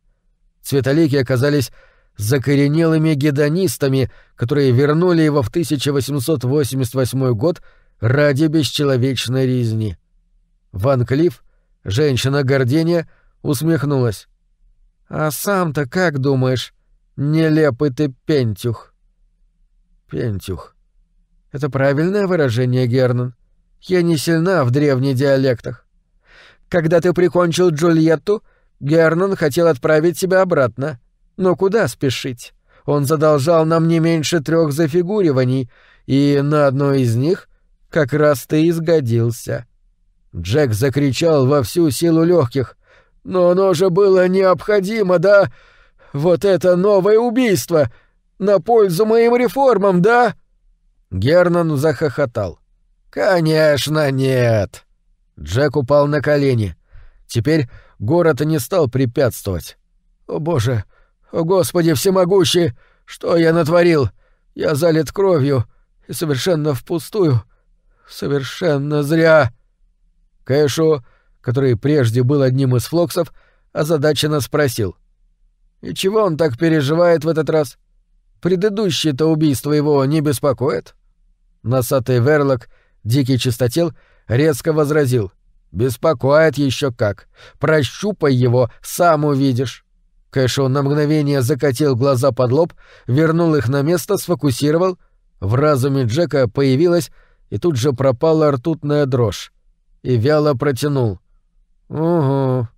Цветолики оказались закоренелыми гедонистами, которые вернули его в 1888 год ради бесчеловечной резни. Ван Клифф, женщина-гордения, усмехнулась. «А сам-то как думаешь, нелепый ты пентюх?» «Пентюх. Это правильное выражение, Гернан. Я не сильна в древних диалектах. Когда ты прикончил Джульетту, Гернан хотел отправить тебя обратно. Но куда спешить? Он задолжал нам не меньше трех зафигуриваний, и на одно из них как раз ты изгодился. Джек закричал во всю силу легких. «Но оно же было необходимо, да? Вот это новое убийство! На пользу моим реформам, да?» Гернан захохотал. «Конечно нет!» Джек упал на колени. Теперь город не стал препятствовать. «О боже! О господи всемогущий! Что я натворил? Я залит кровью и совершенно впустую. Совершенно зря!» Кэшу, который прежде был одним из флоксов, озадаченно спросил. «И чего он так переживает в этот раз? Предыдущее-то убийство его не беспокоит?» Носатый Верлок, дикий чистотел — резко возразил. «Беспокоит еще как. Прощупай его, сам увидишь». Кэшо на мгновение закатил глаза под лоб, вернул их на место, сфокусировал. В разуме Джека появилась и тут же пропала ртутная дрожь. И вяло протянул. «Угу».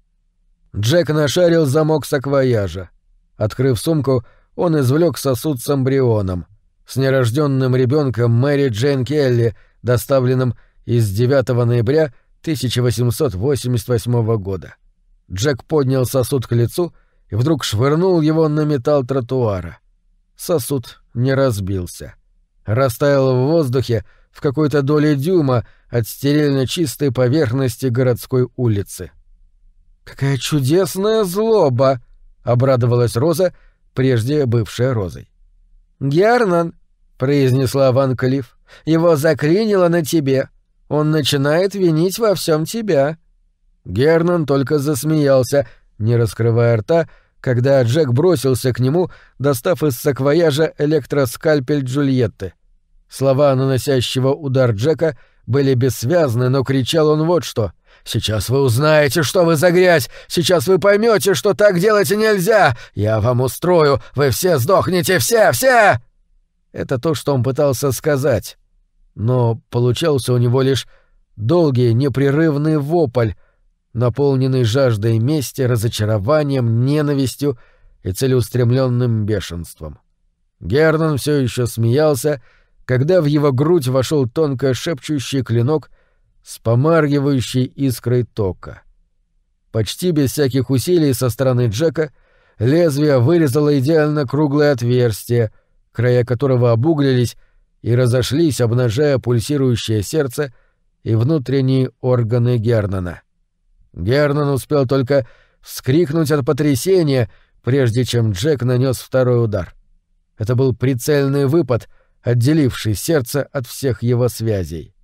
Джек нашарил замок саквояжа. Открыв сумку, он извлек сосуд с эмбрионом. С нерожденным ребенком Мэри Джейн Келли, доставленным из 9 ноября 1888 года. Джек поднял сосуд к лицу и вдруг швырнул его на металл тротуара. Сосуд не разбился. Растаял в воздухе в какой-то доле дюйма от стерильно чистой поверхности городской улицы. «Какая чудесная злоба!» — обрадовалась Роза, прежде бывшая Розой. «Гернан!» — произнесла Ван Клифф. «Его заклинило на тебе. Он начинает винить во всем тебя». Гернан только засмеялся, не раскрывая рта, когда Джек бросился к нему, достав из саквояжа электроскальпель Джульетты. Слова наносящего удар Джека были бессвязны, но кричал он вот что. «Сейчас вы узнаете, что вы за грязь! Сейчас вы поймете, что так делать нельзя! Я вам устрою! Вы все сдохнете! Все! Все!» Это то, что он пытался сказать но получался у него лишь долгий непрерывный вопль, наполненный жаждой мести, разочарованием, ненавистью и целеустремленным бешенством. Гернан все еще смеялся, когда в его грудь вошел тонко шепчущий клинок с помаргивающей искрой тока. Почти без всяких усилий со стороны Джека лезвие вырезало идеально круглое отверстие, края которого обуглились и разошлись, обнажая пульсирующее сердце и внутренние органы Гернана. Гернан успел только вскрикнуть от потрясения, прежде чем Джек нанес второй удар. Это был прицельный выпад, отделивший сердце от всех его связей.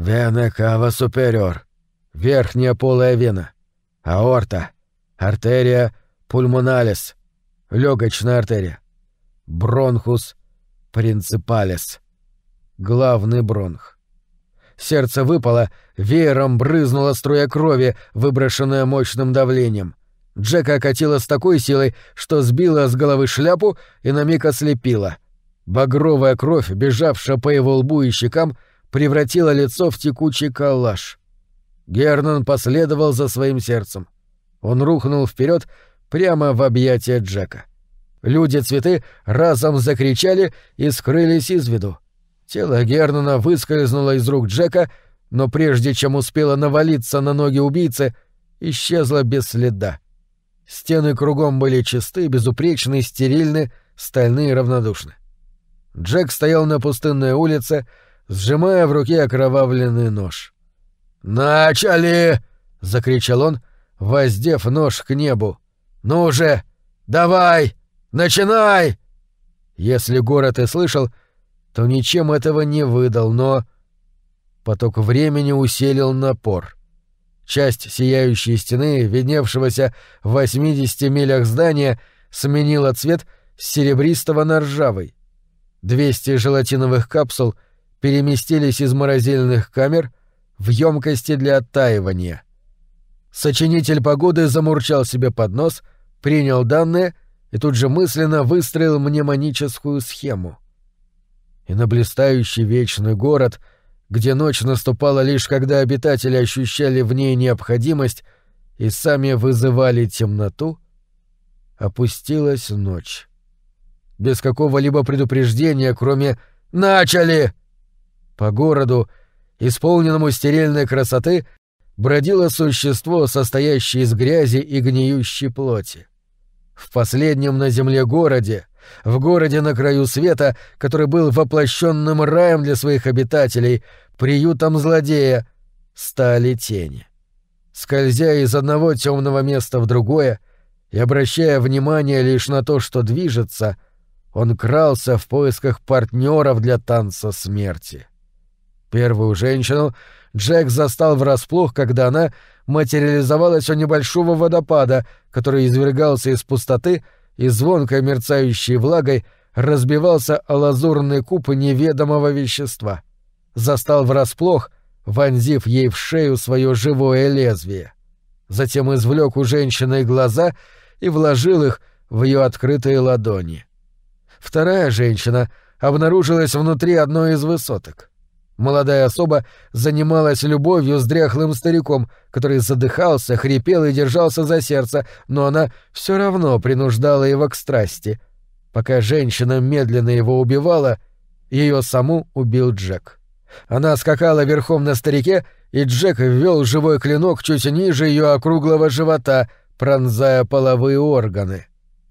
«Вена кава супериор», верхняя полая вена, аорта, артерия пульмоналис, легочная артерия, бронхус принципалис, главный бронх. Сердце выпало, веером брызнула струя крови, выброшенная мощным давлением. Джека окатила с такой силой, что сбила с головы шляпу и на миг ослепила. Багровая кровь, бежавшая по его лбу и щекам, превратила лицо в текучий коллаж. Гернан последовал за своим сердцем. Он рухнул вперед прямо в объятия Джека. Люди-цветы разом закричали и скрылись из виду. Тело Гернана выскользнуло из рук Джека, но прежде чем успело навалиться на ноги убийцы, исчезло без следа. Стены кругом были чисты, безупречны, стерильны, стальные равнодушны. Джек стоял на пустынной улице, сжимая в руке окровавленный нож. «Начали!» — закричал он, воздев нож к небу. «Ну же! Давай! Начинай!» Если город и слышал, то ничем этого не выдал, но... Поток времени усилил напор. Часть сияющей стены, видневшегося в 80 милях здания, сменила цвет с серебристого на ржавый. 200 желатиновых капсул переместились из морозильных камер в емкости для оттаивания. Сочинитель погоды замурчал себе под нос, принял данные и тут же мысленно выстроил мнемоническую схему. И на блистающий вечный город, где ночь наступала лишь когда обитатели ощущали в ней необходимость и сами вызывали темноту, опустилась ночь. Без какого-либо предупреждения, кроме «Начали!» По городу, исполненному стерильной красоты, бродило существо, состоящее из грязи и гниющей плоти. В последнем на земле городе, в городе на краю света, который был воплощенным раем для своих обитателей, приютом злодея, стали тени. Скользя из одного темного места в другое и обращая внимание лишь на то, что движется, он крался в поисках партнеров для танца смерти. Первую женщину Джек застал врасплох, когда она материализовалась у небольшого водопада, который извергался из пустоты и звонко мерцающей влагой разбивался о лазурный куб неведомого вещества. Застал врасплох, вонзив ей в шею свое живое лезвие. Затем извлек у женщины глаза и вложил их в ее открытые ладони. Вторая женщина обнаружилась внутри одной из высоток. Молодая особа занималась любовью с дряхлым стариком, который задыхался, хрипел и держался за сердце, но она все равно принуждала его к страсти. Пока женщина медленно его убивала, ее саму убил Джек. Она скакала верхом на старике, и Джек ввел живой клинок чуть ниже ее округлого живота, пронзая половые органы.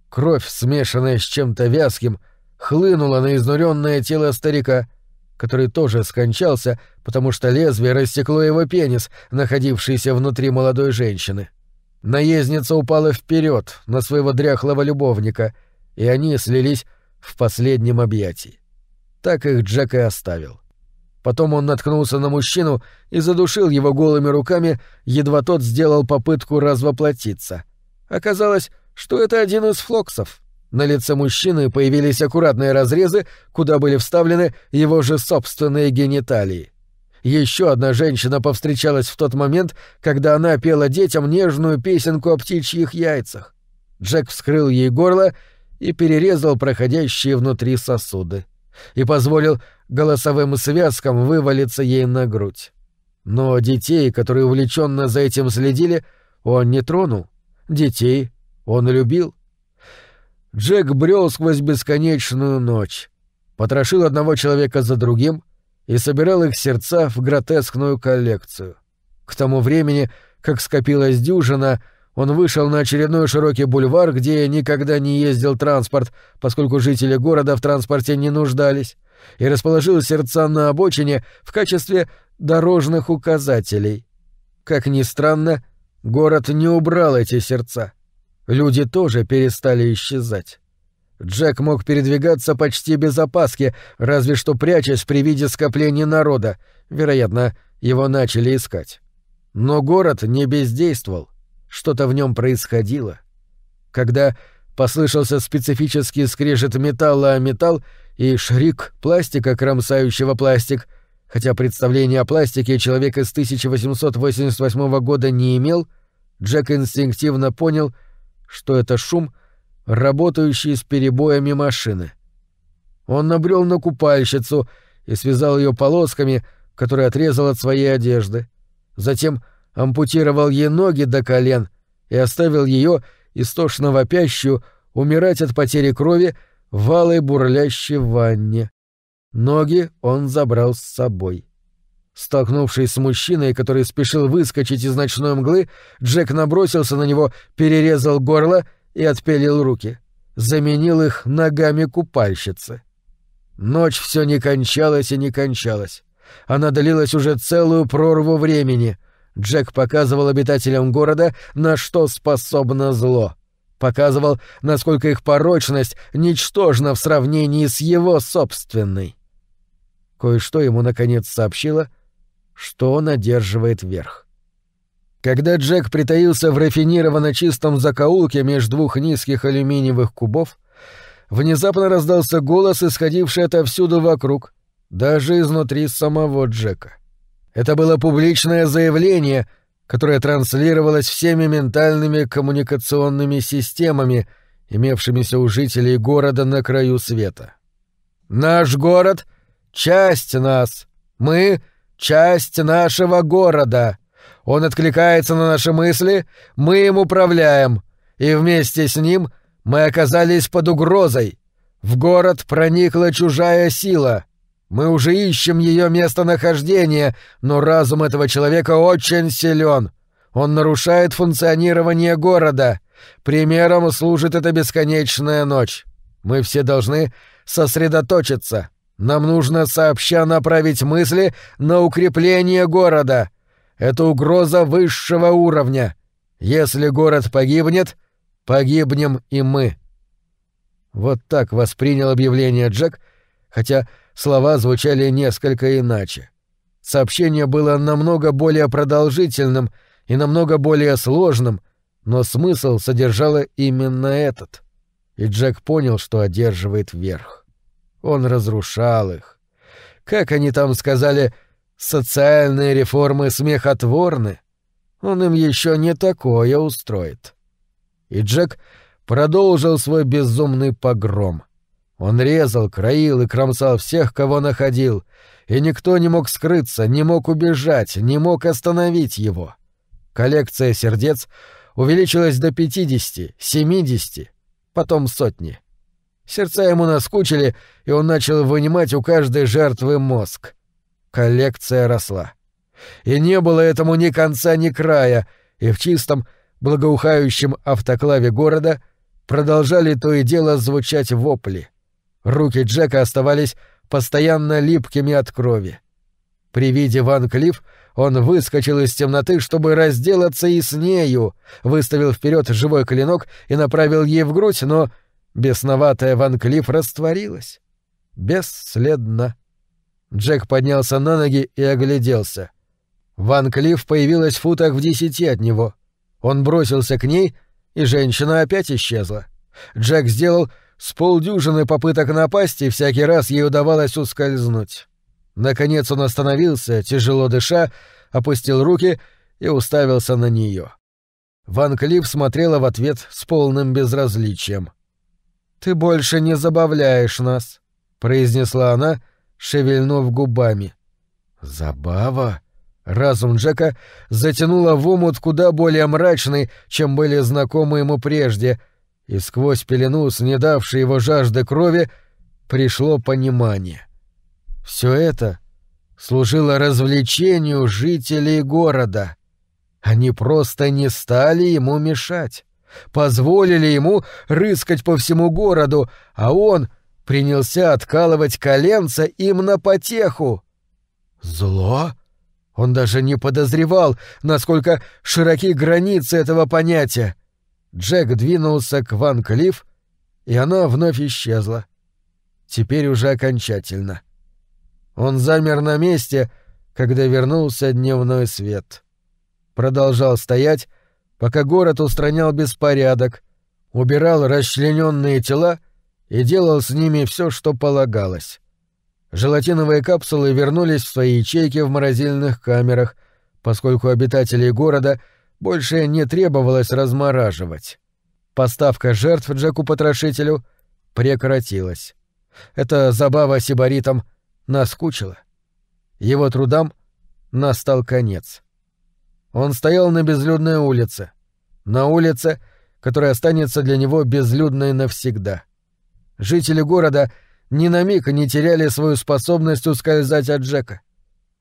Кровь, смешанная с чем-то вязким, хлынула на изнуренное тело старика — который тоже скончался, потому что лезвие рассекло его пенис, находившийся внутри молодой женщины. Наездница упала вперед на своего дряхлого любовника, и они слились в последнем объятии. Так их Джек и оставил. Потом он наткнулся на мужчину и задушил его голыми руками, едва тот сделал попытку развоплотиться. Оказалось, что это один из флоксов — на лице мужчины появились аккуратные разрезы, куда были вставлены его же собственные гениталии. Еще одна женщина повстречалась в тот момент, когда она пела детям нежную песенку о птичьих яйцах. Джек вскрыл ей горло и перерезал проходящие внутри сосуды. И позволил голосовым связкам вывалиться ей на грудь. Но детей, которые увлеченно за этим следили, он не тронул. Детей он любил. Джек брел сквозь бесконечную ночь, потрошил одного человека за другим и собирал их сердца в гротескную коллекцию. К тому времени, как скопилась дюжина, он вышел на очередной широкий бульвар, где никогда не ездил транспорт, поскольку жители города в транспорте не нуждались, и расположил сердца на обочине в качестве дорожных указателей. Как ни странно, город не убрал эти сердца. Люди тоже перестали исчезать. Джек мог передвигаться почти без опаски, разве что прячась при виде скопления народа. Вероятно, его начали искать. Но город не бездействовал. Что-то в нем происходило. Когда послышался специфический скрежет металла о металл и шрик пластика, кромсающего пластик, хотя представления о пластике человек из 1888 года не имел, Джек инстинктивно понял, что это шум — работающей с перебоями машины. Он набрел на купальщицу и связал ее полосками, которые отрезал от своей одежды. Затем ампутировал ей ноги до колен и оставил ее, истошно вопящую, умирать от потери крови в алой бурлящей ванне. Ноги он забрал с собой. Столкнувшись с мужчиной, который спешил выскочить из ночной мглы, Джек набросился на него, перерезал горло — и отпилил руки. Заменил их ногами купальщицы. Ночь все не кончалась и не кончалась. Она длилась уже целую прорву времени. Джек показывал обитателям города, на что способно зло. Показывал, насколько их порочность ничтожна в сравнении с его собственной. Кое-что ему, наконец, сообщило, что он одерживает верх. Когда Джек притаился в рафинированно чистом закоулке между двух низких алюминиевых кубов, внезапно раздался голос, исходивший отовсюду вокруг, даже изнутри самого Джека. Это было публичное заявление, которое транслировалось всеми ментальными коммуникационными системами, имевшимися у жителей города на краю света. «Наш город — часть нас. Мы — часть нашего города. Он откликается на наши мысли, мы им управляем, и вместе с ним мы оказались под угрозой. В город проникла чужая сила. Мы уже ищем ее местонахождение, но разум этого человека очень силен. Он нарушает функционирование города. Примером служит эта бесконечная ночь. Мы все должны сосредоточиться. Нам нужно сообща направить мысли на укрепление города — это угроза высшего уровня. Если город погибнет, погибнем и мы. Вот так воспринял объявление Джек, хотя слова звучали несколько иначе. Сообщение было намного более продолжительным и намного более сложным, но смысл содержало именно этот. И Джек понял, что одерживает верх. Он разрушал их. Как они там сказали Социальные реформы смехотворны. Он им еще не такое устроит. И Джек продолжил свой безумный погром. Он резал, краил и кромсал всех, кого находил, и никто не мог скрыться, не мог убежать, не мог остановить его. Коллекция сердец увеличилась до пятидесяти, семидесяти, потом сотни. Сердца ему наскучили, и он начал вынимать у каждой жертвы мозг. Коллекция росла. И не было этому ни конца, ни края, и в чистом, благоухающем автоклаве города продолжали то и дело звучать вопли. Руки Джека оставались постоянно липкими от крови. При виде Ван Клифф он выскочил из темноты, чтобы разделаться и с нею, выставил вперед живой клинок и направил ей в грудь, но бесноватая Ван Клифф растворилась. Бесследно. Джек поднялся на ноги и огляделся. Ван Клифф появилась в футах в десяти от него. Он бросился к ней, и женщина опять исчезла. Джек сделал с полдюжины попыток напасть, и всякий раз ей удавалось ускользнуть. Наконец он остановился, тяжело дыша, опустил руки и уставился на нее. Ван Клифф смотрела в ответ с полным безразличием. «Ты больше не забавляешь нас», — произнесла она, шевельнув губами. Забава. Разум Джека затянуло в омут куда более мрачный, чем были знакомы ему прежде, и сквозь пелену, снедавшей его жажды крови, пришло понимание. Все это служило развлечению жителей города — Они просто не стали ему мешать. Позволили ему рыскать по всему городу, а он принялся откалывать коленца им на потеху. Зло? Он даже не подозревал, насколько широки границы этого понятия. Джек двинулся к Ван Клифф, и она вновь исчезла. Теперь уже окончательно. Он замер на месте, когда вернулся дневной свет. Продолжал стоять, пока город устранял беспорядок, убирал расчлененные тела и делал с ними все, что полагалось. Желатиновые капсулы вернулись в свои ячейки в морозильных камерах, поскольку обитателей города больше не требовалось размораживать. Поставка жертв Джеку-потрошителю прекратилась. Эта забава сибаритам наскучила. Его трудам настал конец. Он стоял на безлюдной улице. На улице, которая останется для него безлюдной навсегда. Жители города ни на миг не теряли свою способность ускользать от Джека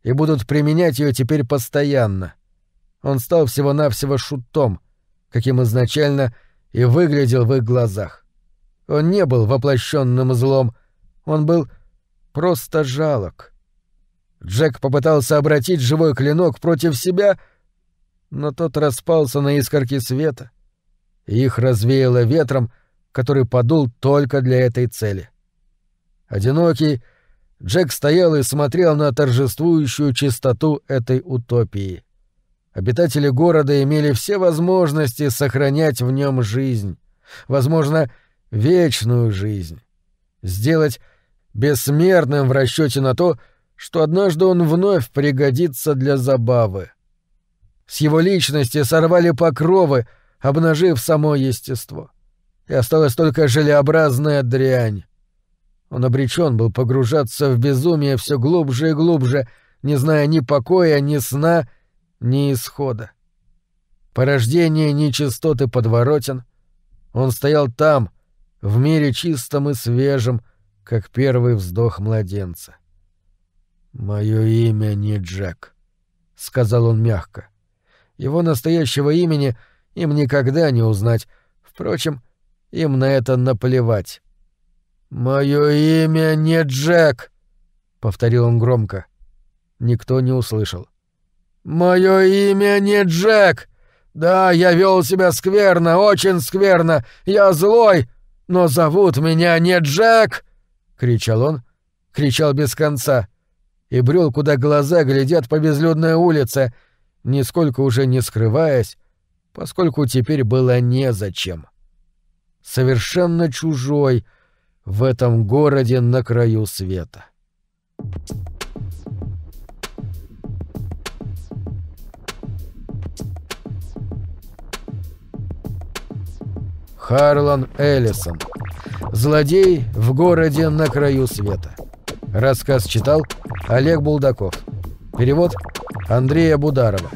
и будут применять ее теперь постоянно. Он стал всего-навсего шутом, каким изначально и выглядел в их глазах. Он не был воплощенным злом, он был просто жалок. Джек попытался обратить живой клинок против себя, но тот распался на искорки света, их развеяло ветром, который подул только для этой цели. Одинокий, Джек стоял и смотрел на торжествующую чистоту этой утопии. Обитатели города имели все возможности сохранять в нем жизнь, возможно, вечную жизнь, сделать бессмертным в расчете на то, что однажды он вновь пригодится для забавы. С его личности сорвали покровы, обнажив само естество. И осталась только желеобразная дрянь. Он обречен был погружаться в безумие все глубже и глубже, не зная ни покоя, ни сна, ни исхода. Порождение нечистоты подворотен, он стоял там, в мире чистом и свежем, как первый вздох младенца. «Мое имя не Джек», — сказал он мягко. Его настоящего имени им никогда не узнать. Впрочем, им на это наплевать. «Мое имя не Джек», — повторил он громко. Никто не услышал. «Мое имя не Джек! Да, я вел себя скверно, очень скверно, я злой, но зовут меня не Джек!» — кричал он, кричал без конца, и брел, куда глаза глядят по безлюдной улице, нисколько уже не скрываясь, поскольку теперь было незачем. Совершенно чужой в этом городе на краю света. Харлан Эллисон. Злодей в городе на краю света. Рассказ читал Олег Булдаков. Перевод Андрея Бударова.